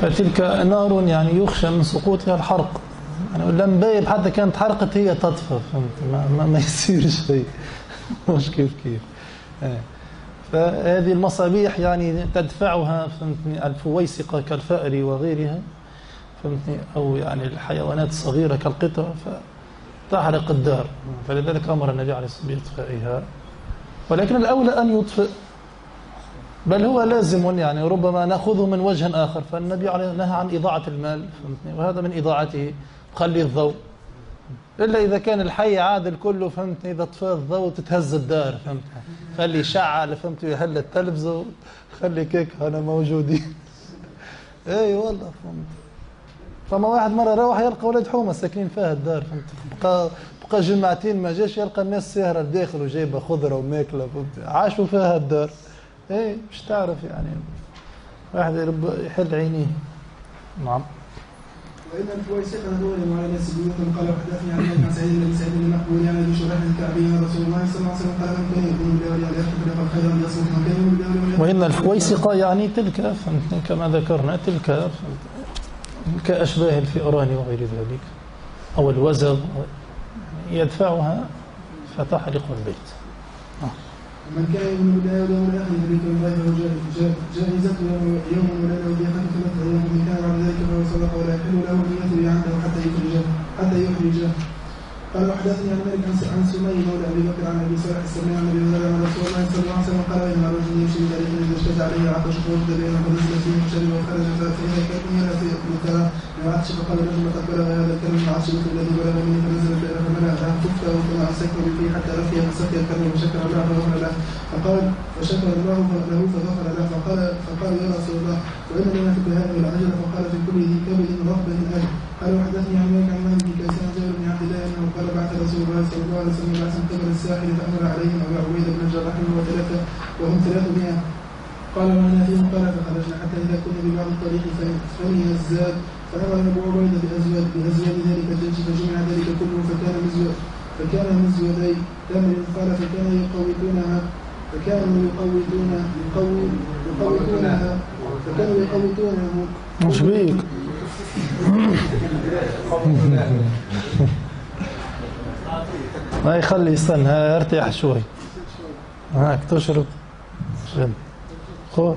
فتلك نار يعني يخشى من سقوطها الحرق. يعني لم بايب حتى كانت حرقت هي تطفى فهمت؟ ما, ما, ما يصير شيء. مش كيف كيف. آه. فهذه المصابيح يعني تدفعها فهمتني الفويسقة كالفأر وغيرها فهمتني؟ أو يعني الحيوانات الصغيرة كالقطة فتحرق الدار. فلذلك أمر النبي عليه الصلاة والسلام بإطفائها ولكن الأولى أن يطفئ. بل هو لازم يعني ربما ناخذه من وجه آخر. فالنبي عليه نهى عن إضاعة المال وهذا من إضاعته. خلي الضوء. إلا إذا كان الحي عادل كله فهمتني؟ إذا طفى الضوء تتهز الدار فهمت خلي شعل فهمت يهل التلفزه خلي كيك أنا موجودين إي والله فهمت فما واحد مرة روح يلقى ولاد حومة ساكنين فيها الدار فهمت بقى جمعتين ما جاش يلقى الناس سهرة الداخل وجايبة خضرة وماكلة. فهمت عاشوا فيها الدار. إيه مش تعرف يعني. واحد يرب- يحل عينيه. نعم. وإن الفويسق نقول وعلى ناس بيوتهم قال وحدثني عن مالك عن سعيد بن سعيد عن ابي شريح الكعبي رسول الله صلى الله عليه وسلم قال من كان يؤمن بالله من يؤمن بالله واليوم الآخر وإن الفويسقة يعني تلك فهمتني كما ذكرنا تلك كأشباه الفئران وغير ذلك. أو الوزغ يدفعها فتحرق البيت. من كان يؤمن بالله واليوم الآخر فليكن الله له جائزته يوم يوم وليله وضيافته ثلاثة أيام ومن كان بعد ذلك فهو صدق ولا يحل له ان يثري عنده حتى يخرجه حتى يخرجه قال وحدثني عن مالك عن سمي مولى أبي بكر عن أبي صالح السمي عن أبي هريرة عن رسول الله صلى الله عليه وسلم قال إن رجل يمشي بطريق اذا اشتد عليه عطش فوجد بين قد نزل فيه الشر وخرج فاذا كان يرى في الكلام فقال الرجل لقد بلغ هذا العطش مثل الذي بلغ مني فنزل بين فملا خفته كما امسكه فيه حتى رفي فسقي الكلام وشكر الله فغفر له. فقال فشكر الله له فغفر له. فقال فقال يا رسول الله وإن لنا في هذه الاجر فقال في كل ذي كبد رهبه اجر قال وحدثني عن مالك عن مالك بن كيسان جابر بن عبد الله أنه قال بعث رسول الله صلى الله عليه وسلم بعثا قبل الساحل فأمر عليهم أبا عبيده بن الجراح وثلاثه وهم ثلاثمائة. قال وأنا فيهم قال فخرجنا حتى إذا كنا ببعض الطريق فني الزاد فامر ابو عبيده بازواج بازواج ذلك الجيش فجمع ذلك كله فكان مزود فكان مزودي تمر قال فكان يقوتونها فكانوا يقوتون يقوتونها فكانوا يقوتونه مش بيك ما يخلي يستنى ارتاح شوي. هاك تشرب. شرب خذ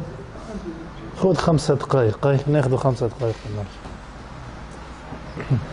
خذ خمسة دقائق. ناخذ خمسة دقائق. ونرجع Mm-hmm.